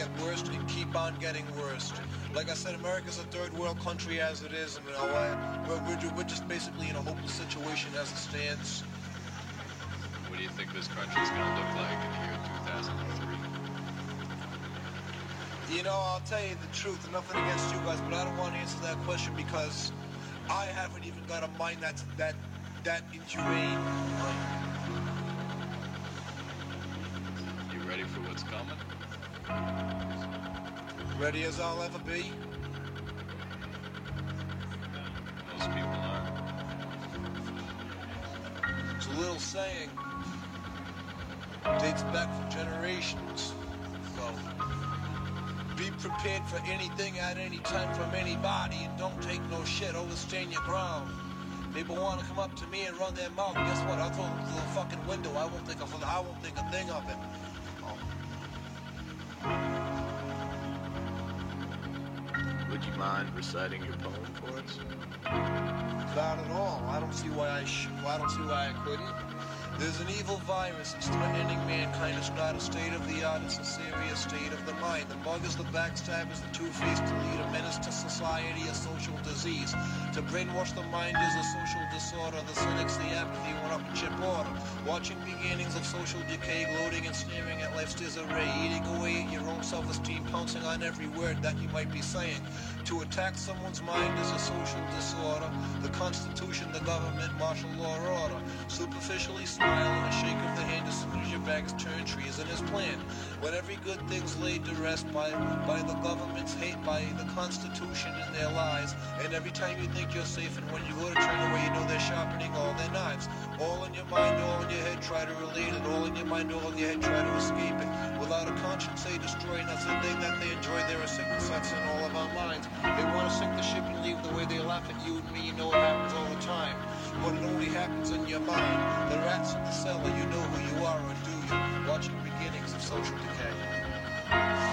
Get worse and keep on getting worse. Like I said, America's a third world country as it is, and you know, I- we're, we're, we're just basically in a hopeless situation as it stands. What do you think this country's gonna look like in the year 2003? You know, I'll tell you the truth, nothing against you guys, but I don't want to answer that question because I haven't even got a mind that's that that inhumane. You ready for what's coming? Ready as I'll ever be. Most people aren't. It's a little saying. Dates back for generations. So be prepared for anything at any time from anybody and don't take no shit. Always stand your ground. People want to come up to me and run their mouth. Guess what? I'll throw them through the fucking window. I won't think of I won't think a thing of it. Reciting your poem for us? Not at all. I don't see why I should. I don't see why I couldn't. There's an evil virus. It's threatening mankind. It's not a state of the art. It's a serious state of the mind. The mug is the backstab is the two-faced to lead a menace to society, a social disease. To brainwash the mind is a social disorder. The cynics, the apathy, one up and chip order. Watching beginnings of social decay, gloating and staring at life's disarray, eating away at your own self-esteem, pouncing on every word that you might be saying. To attack someone's mind is a social disorder. The Constitution, the government, martial law order. Superficially smile and a shake of the hand as soon as your back's turned. Treason is planned. When every good thing's laid to rest by by the government's hate, by the Constitution and their lies. And every time you think you're safe, and when you go to turn away, you know they're sharpening all their knives. All in your mind, all in your head, try to relate it. All in your mind, all in your head, try to escape it. Without a conscience, they destroy. That's the thing that they enjoy. They're a sickness that's in all of our minds. They want to sink the ship and leave the way they laugh at you and me. You know it happens all the time. But it only happens in your mind. The rats in the cellar, you know who you are, or do you? Watching beginnings of social decay.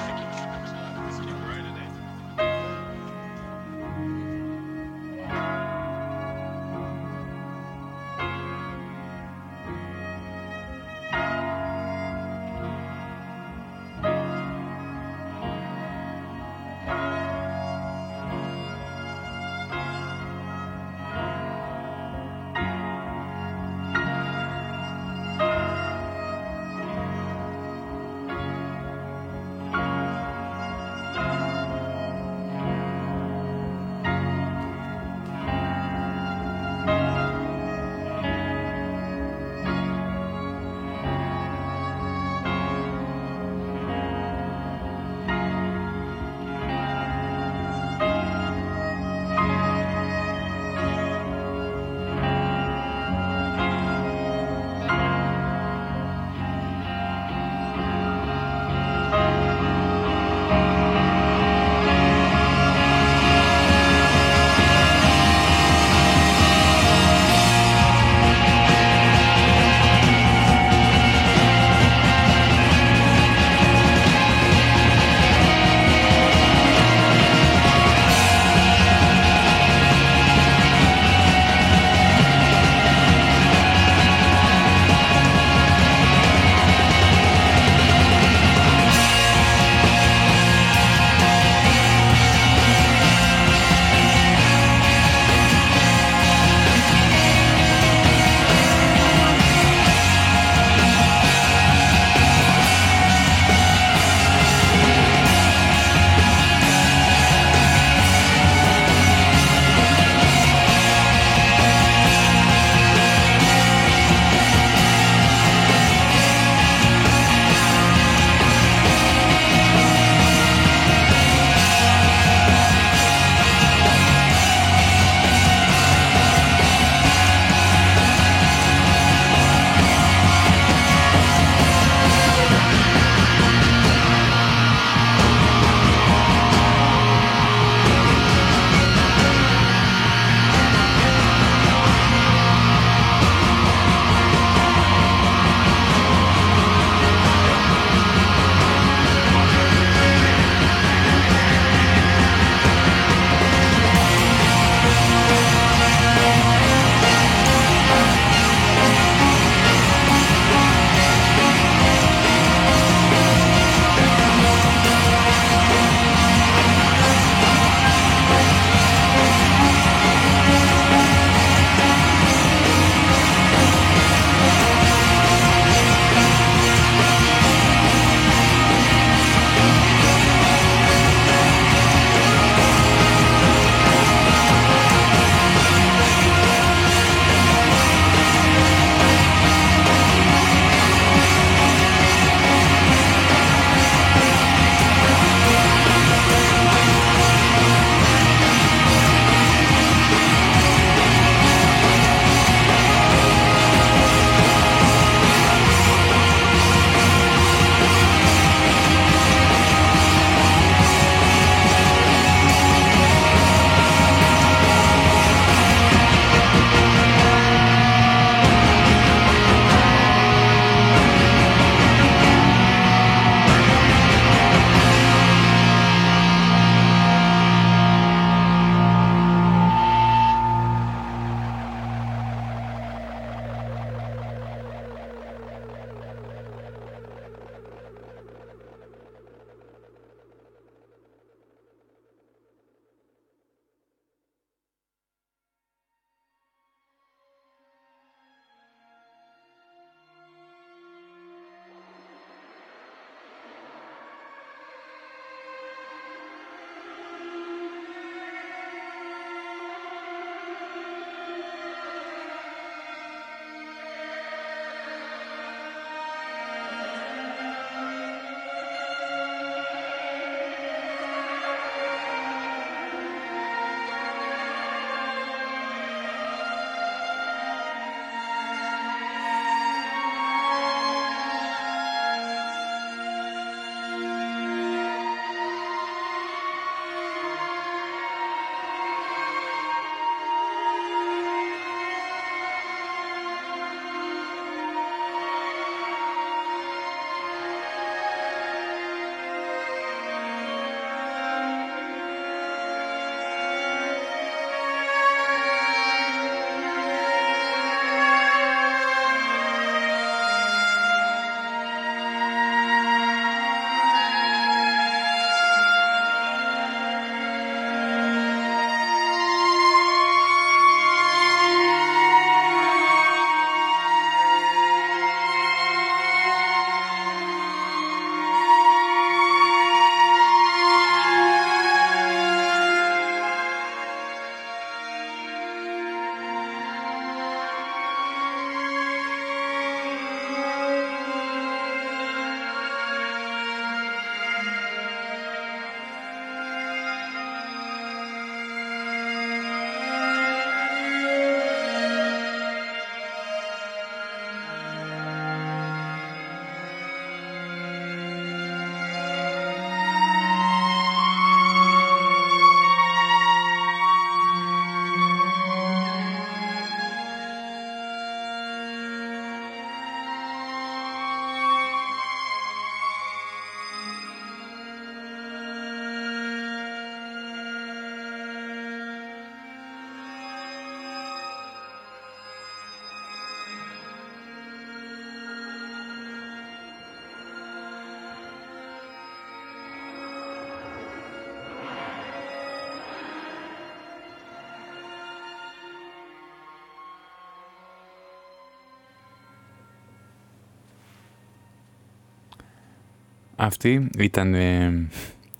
Αυτή ήταν ε,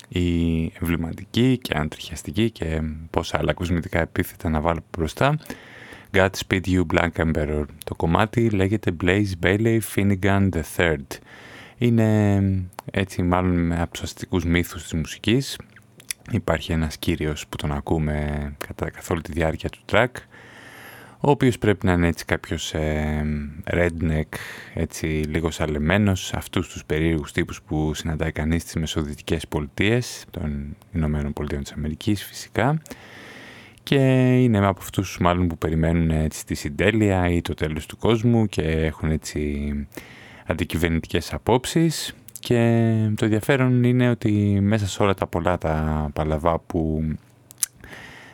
η εμβληματική και αντριχιαστική και πόσα άλλα κοσμητικά επίθετα να βάλω μπροστά. Godspeed You Black Emperor. Το κομμάτι λέγεται Blaze Bailey Finnegan III. Είναι έτσι μάλλον από τους αστικούς μύθους της μουσικής. Υπάρχει ένας κύριος που τον ακούμε κατά καθ' όλη τη διάρκεια του track ο οποίος πρέπει να είναι έτσι κάποιος ε, redneck, έτσι λίγο σαλεμένος, αυτούς τους περίεργους τύπους που συναντάει κανείς στις μεσοδυτικές πολιτείες των Ηνωμένων Πολιτείων της Αμερικής φυσικά. Και είναι από αυτούς μάλλον που περιμένουν έτσι τη συντέλεια ή το τέλος του κόσμου και έχουν έτσι αντικυβερνητικές απόψεις. Και το ενδιαφέρον είναι ότι μέσα σε όλα τα πολλά τα παλαβά που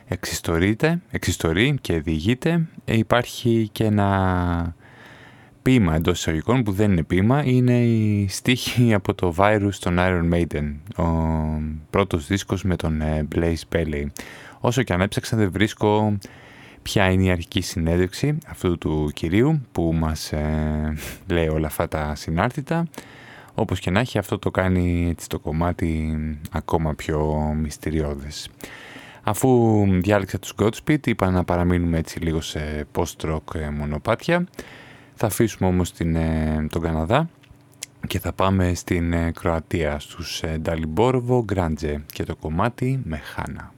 εξιστορείται, εξιστορεί και διηγείται. Ε, υπάρχει και ένα ποίημα εντός εισαγωγικών που δεν είναι ποίημα, είναι η στίχη από το Virus των Iron Maiden, ο πρώτος δίσκος με τον ε, Blaze Bailey. Όσο και αν έψαξα δεν βρίσκω ποια είναι η αρχική συνέντευξη αυτού του κυρίου που μας ε, λέει όλα αυτά τα συνάρτητα. Όπως και να έχει αυτό το κάνει έτσι, το κομμάτι ακόμα πιο μυστηριώδες. Αφού διάλεξα τους Godspeed είπα να παραμείνουμε έτσι λίγο σε post-rock ε, μονοπάτια. Θα αφήσουμε όμως την, ε, τον Καναδά και θα πάμε στην ε, Κροατία στους Νταλιμπόρβο Γκράντζε και το κομμάτι με Χάνα.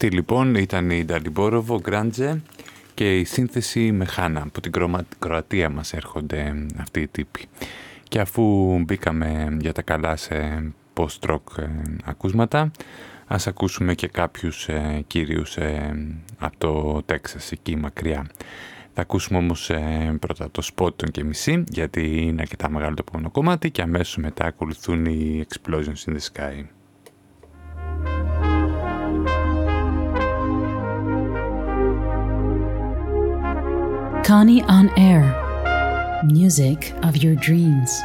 Αυτή λοιπόν ήταν η Νταλιμπόροβο Γκράντζε και η σύνθεση με Χάνα. Από την Κροατία μας έρχονται αυτοί οι τύποι. Και αφού μπήκαμε για τα καλά σε post-rock ε, ακούσματα, ας ακούσουμε και κάποιους ε, κύριους ε, από το Τέξας εκεί μακριά. Θα ακούσουμε όμως ε, πρώτα το spot των και μισή, γιατί είναι αρκετά μεγάλο το επόμενο κομμάτι και αμέσως μετά ακολουθούν οι Explosions in the Sky. Connie on Air. Music of your dreams.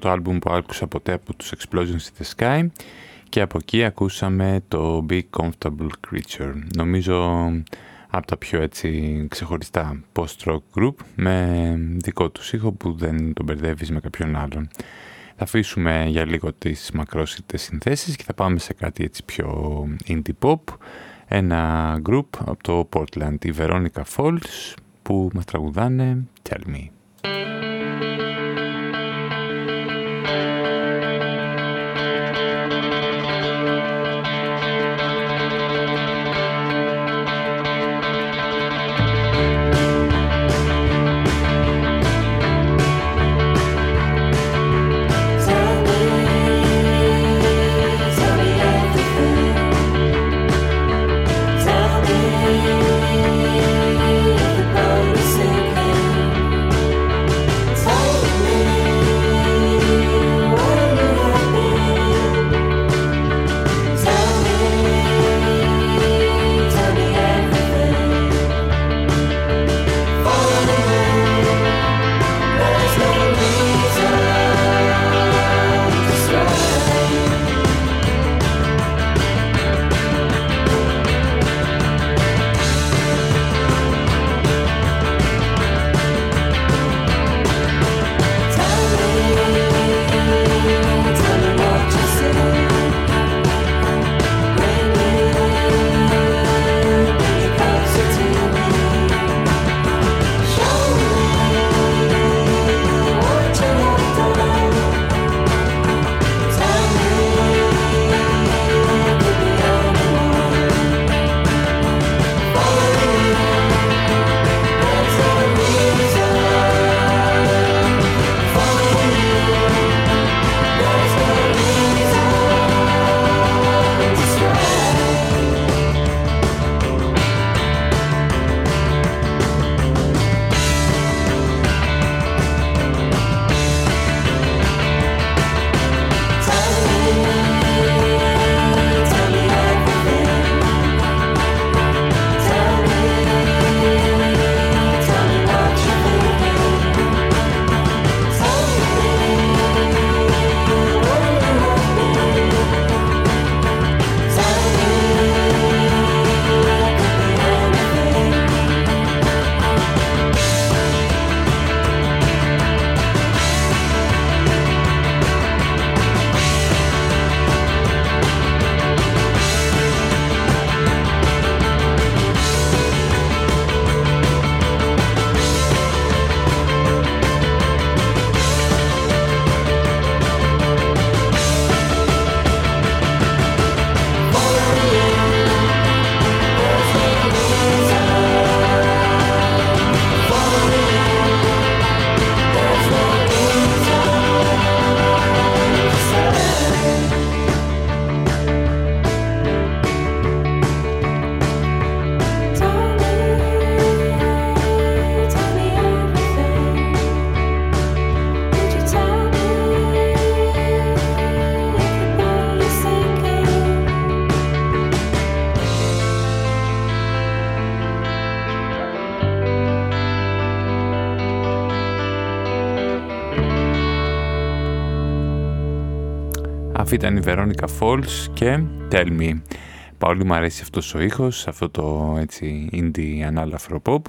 Πρώτο άλμπουμ που άκουσα ποτέ από τους Explosions in the Sky και από εκεί ακούσαμε το Big Comfortable Creature. Νομίζω από τα πιο έτσι ξεχωριστά post-rock group με δικό τους ήχο που δεν τον μπερδεύεις με κάποιον άλλον. Θα αφήσουμε για λίγο τις μακρόσιτες συνθέσεις και θα πάμε σε κάτι έτσι πιο indie pop. Ένα group από το Portland, η Veronica Falls, που μας τραγουδάνε Tell Me. Ήταν η Veronica Falls και Tell Me. Πολύ μου αρέσει αυτός ο ήχος, αυτό το έτσι indie ανάλαφρο pop.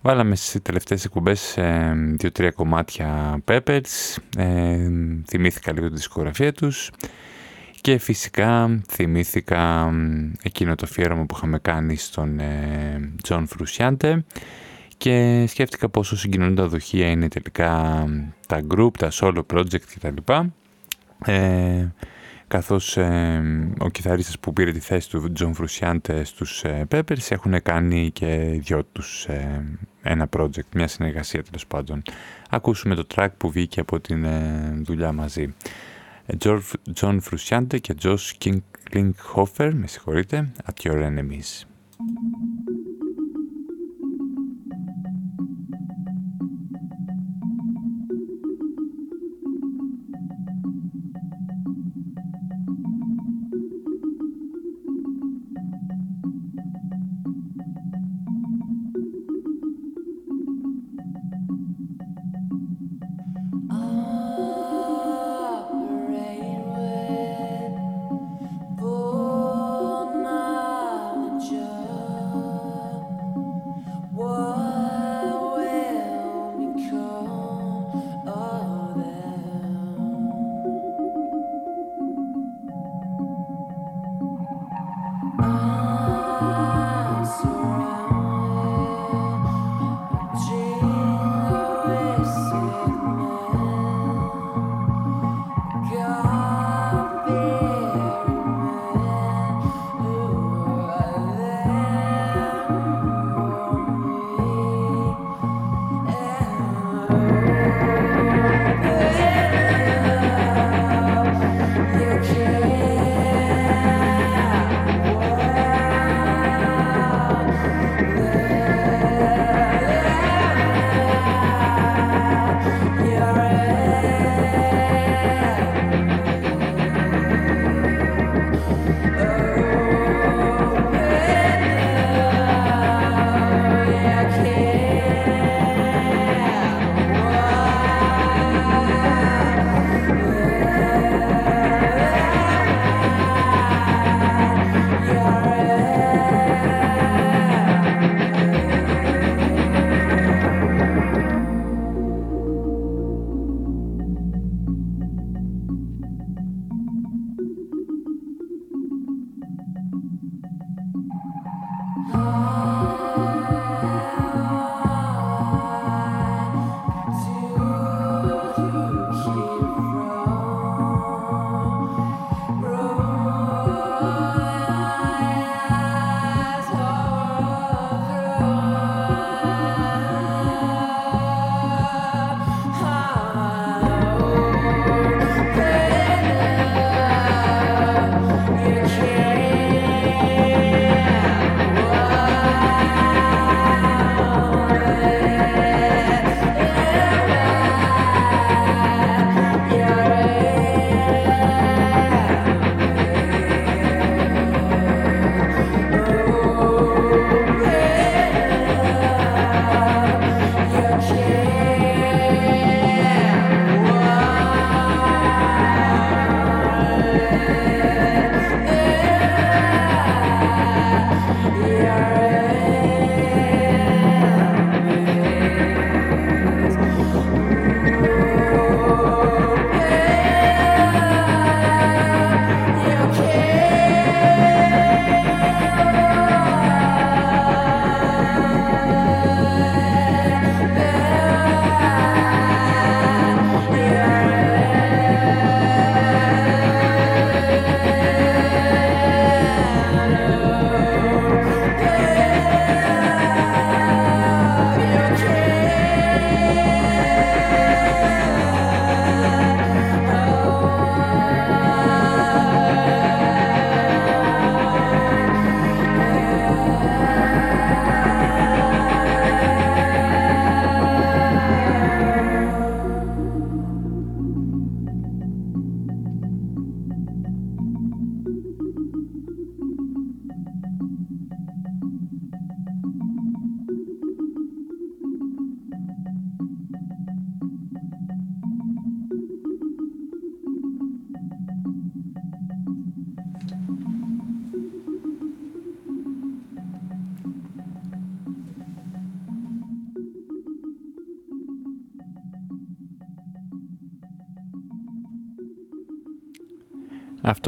Βάλαμε στις τελευταίες εκπομπές ε, δύο-τρία κομμάτια Peppers, ε, θυμήθηκα λίγο τη δισκογραφία τους και φυσικά θυμήθηκα εκείνο το φιέρωμα που είχαμε κάνει στον ε, John Frusciante και σκέφτηκα πόσο συγκοινωνούν τα δοχεία είναι τελικά τα group, τα solo project κτλ. Ε, καθώς ε, ο κιθαρίστας που πήρε τη θέση του Τζον Φρουσιάντε στους ε, Peppers έχουν κάνει και δυο τους ε, ένα project, μια συνεργασία τέλος πάντων. Ακούσουμε το track που βγήκε από την ε, δουλειά μαζί. Τζον Φρουσιάντε και Τζος Κλινγκχόφερ, με συγχωρείτε, At Your Enemies.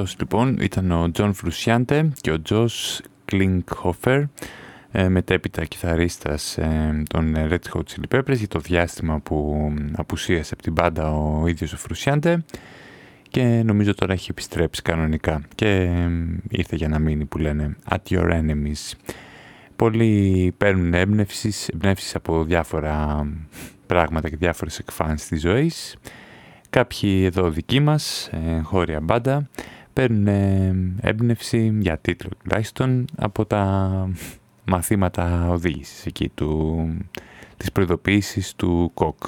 Αυτός λοιπόν ήταν ο Τζον Φρουσιάντε και ο Τζος Κλινγκχόφερ ε, μετέπειτα κιθαρίστας ε, των Red Hot Chili Peppers για το διάστημα που απουσίασε από την μπάντα ο ίδιος ο Φρουσιάντε και νομίζω τώρα έχει επιστρέψει κανονικά και ε, ήρθε για να μείνει που λένε At Your Enemies. Πολλοί παίρνουν έμπνευσεις, έμπνευσεις από διάφορα πράγματα και διάφορες εκφάνσεις της ζωής. Κάποιοι εδώ δικοί μας, ε, χώρια μπάντα, παίρνουν έμπνευση για τίτλο τουλάχιστον από τα μαθήματα οδήγησης εκεί του, της προειδοποίησης του ΚΟΚ.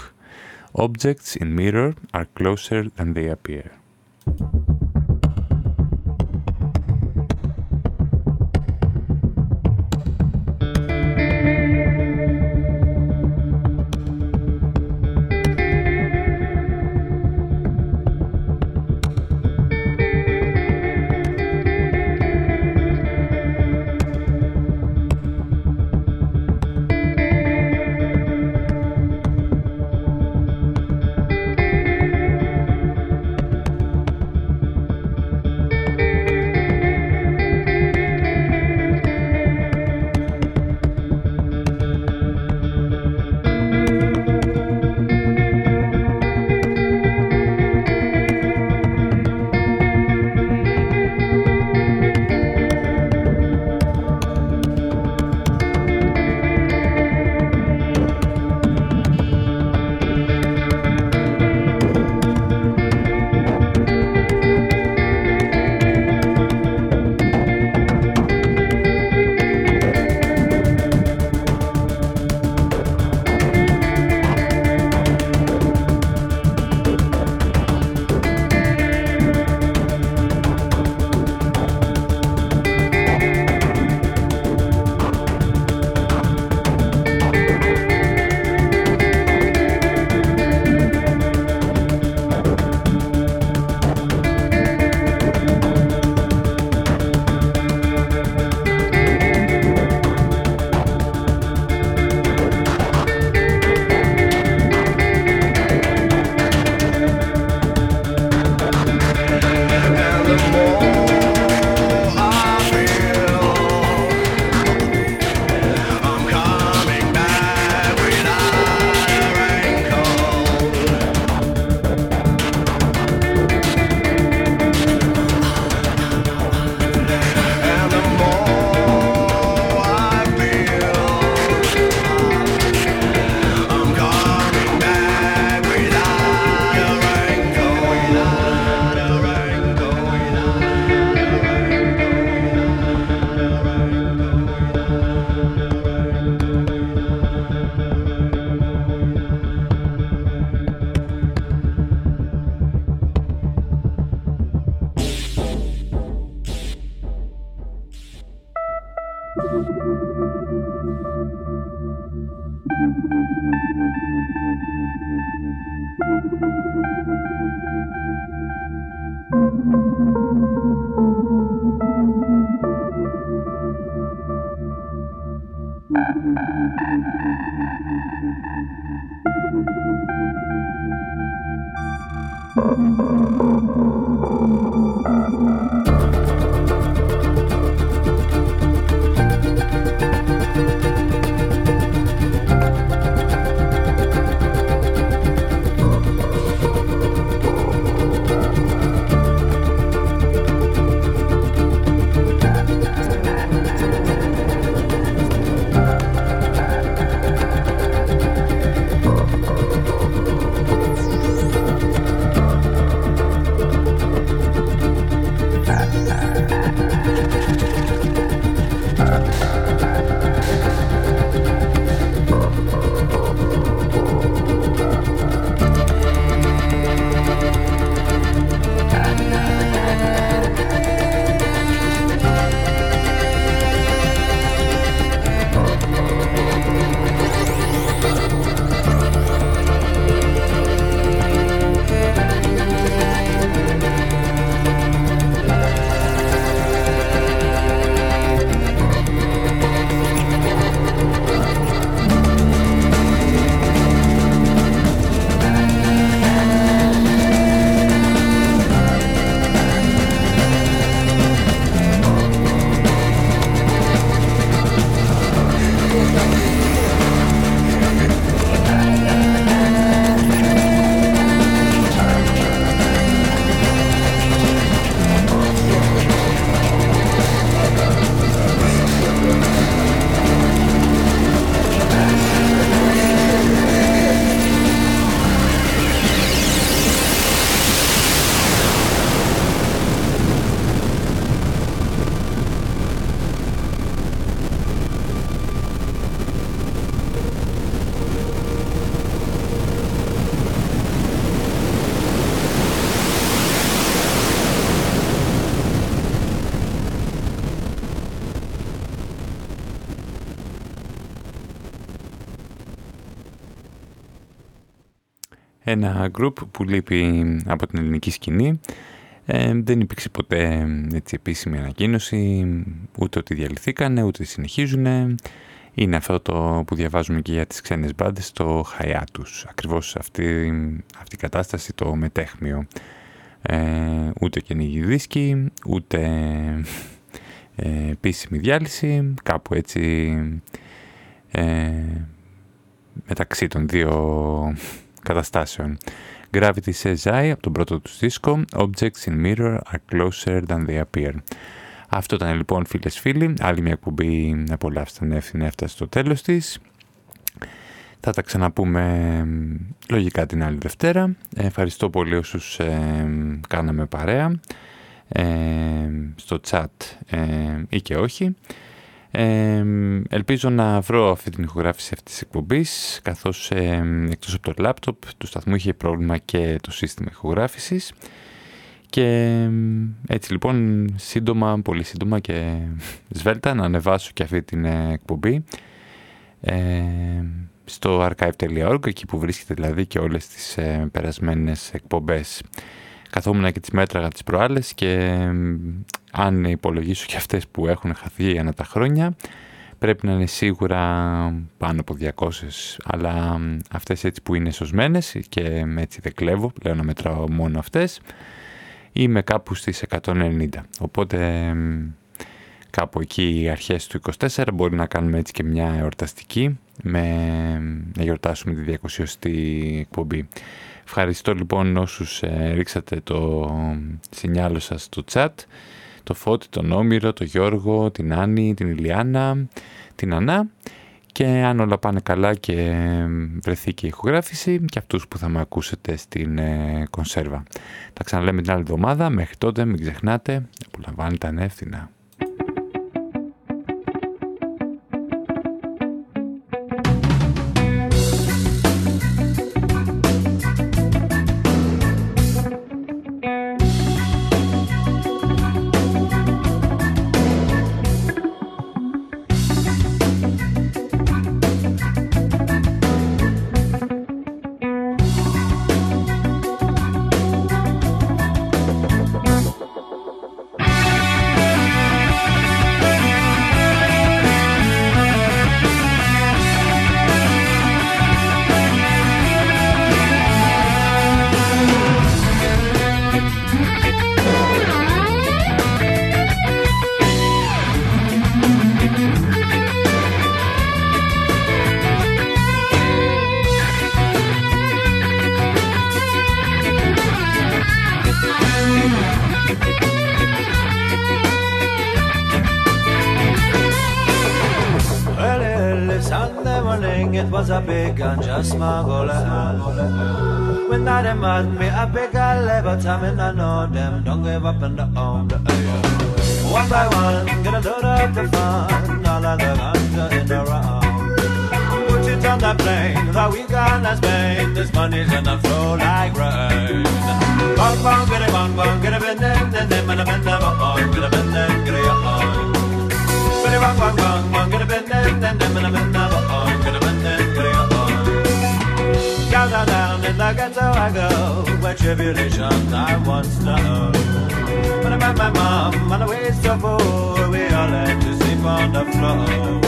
Objects in mirror are closer than they appear. Ένα group που λείπει από την ελληνική σκηνή. Ε, δεν υπήρξε ποτέ έτσι, επίσημη ανακοίνωση, ούτε ότι διαλυθήκανε, ούτε συνεχίζουν. Είναι αυτό το που διαβάζουμε και για τις ξένες μπάντες, το τους. Ακριβώς αυτή, αυτή η κατάσταση, το μετέχμιο. Ε, ούτε καινήγη δίσκη, ούτε ε, επίσημη διάλυση, κάπου έτσι ε, μεταξύ των δύο καταστάσεων. Gravity says I από τον πρώτο τους δίσκο Objects in Mirror are closer than they appear. Αυτό ήταν λοιπόν φίλες φίλοι, άλλη μια εκπομπή απολαύσταν εύθυνα έφτασε στο τέλος της. Θα τα ξαναπούμε λογικά την άλλη Δευτέρα. Ευχαριστώ πολύ όσους ε, κάναμε παρέα ε, στο chat ε, ή και όχι. Ε, ελπίζω να βρω αυτή την ηχογράφηση αυτής της εκπομπής καθώς ε, εκτός από το λάπτοπ του σταθμού είχε πρόβλημα και το σύστημα ηχογράφησης και έτσι λοιπόν σύντομα, πολύ σύντομα και σβέλτα να ανεβάσω και αυτή την εκπομπή στο archive.org εκεί που βρίσκεται δηλαδή και όλες τις ε, περασμένες εκπομπές. Καθόμουν και τις μέτραγα τις προάλλες και αν υπολογίσω και αυτές που έχουν χαθεί ανά τα χρόνια πρέπει να είναι σίγουρα πάνω από 200 αλλά αυτές έτσι που είναι σωσμένες και έτσι δεν κλέβω, λέω να μετράω μόνο αυτές είμαι κάπου στις 190 οπότε κάπου εκεί αρχές του 24 μπορεί να κάνουμε έτσι και μια εορταστική με, να γιορτάσουμε τη 200η εκπομπή. Ευχαριστώ λοιπόν όσους ε, ρίξατε το σινιάλο σας στο chat, το Φώτη, τον Όμηρο, τον Γιώργο, την Άννη, την Ηλιάνα, την Ανά και αν όλα πάνε καλά και βρεθεί και η ηχογράφηση και αυτούς που θα με ακούσετε στην ε, κονσέρβα. Τα ξαναλέμε την άλλη εβδομάδα, μέχρι τότε μην ξεχνάτε, απολαμβάνετε ανεύθυνα. Cause me a bigger level time and I know them Don't give up on the own the One by one, gonna load up the fun All of the guns in the round. Put it on the plane, that we gonna spend? This money's gonna flow like rain. Bong bong, giddy bong bong, giddy bin din din din Bin a bin a bong bong, giddy bin din, giddy a bong. Biddy bong bong bong bong, giddy bin din din din Bin a bin a bong, giddy bin din, giddy a bong. Da da da look at I go. where tribulation I once to know. When I met my mom on the way so poor, we all had to sleep on the floor.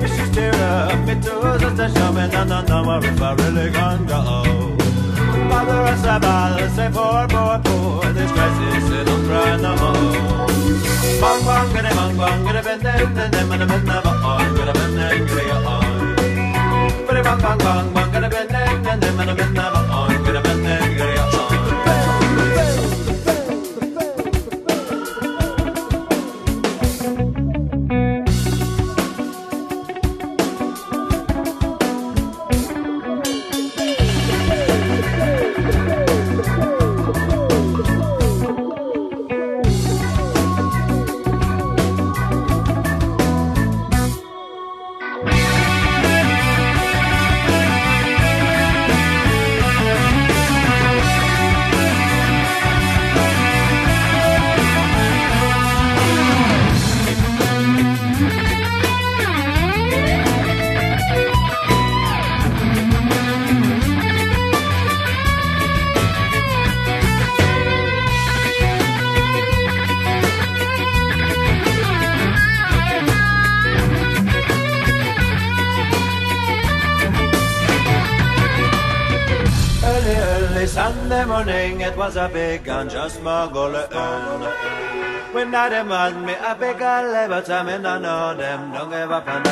But she steered up me to the station, and I don't know if I really can go. Father and Sabbath say poor, poor, poor, this crisis, they don't cry no more. Bong, bong, giddy, bong, bong, giddy, bend, bend, bend, bend, bend, bend, bend, bend, bend, bend, bend, bend, bend, bend, bend, bend, bend, bend, and then I'm in the a big ganja smuggling. When I demand me a big but I mean I know them don't give up on the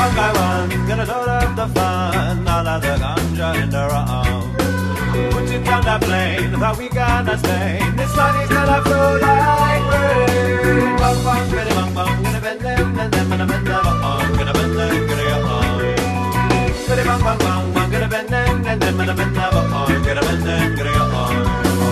One by one, gonna load up the fun, all of the ganja in the round. Put it down the plane, but we gonna Spain. This money's gonna flow like rain. Bang, bitty bang bang, gonna bend them, bend them, gonna bend them on, gonna bend them, gonna get on bang bang bang, gonna bend and then, gonna bend up, gonna bend and gonna go on.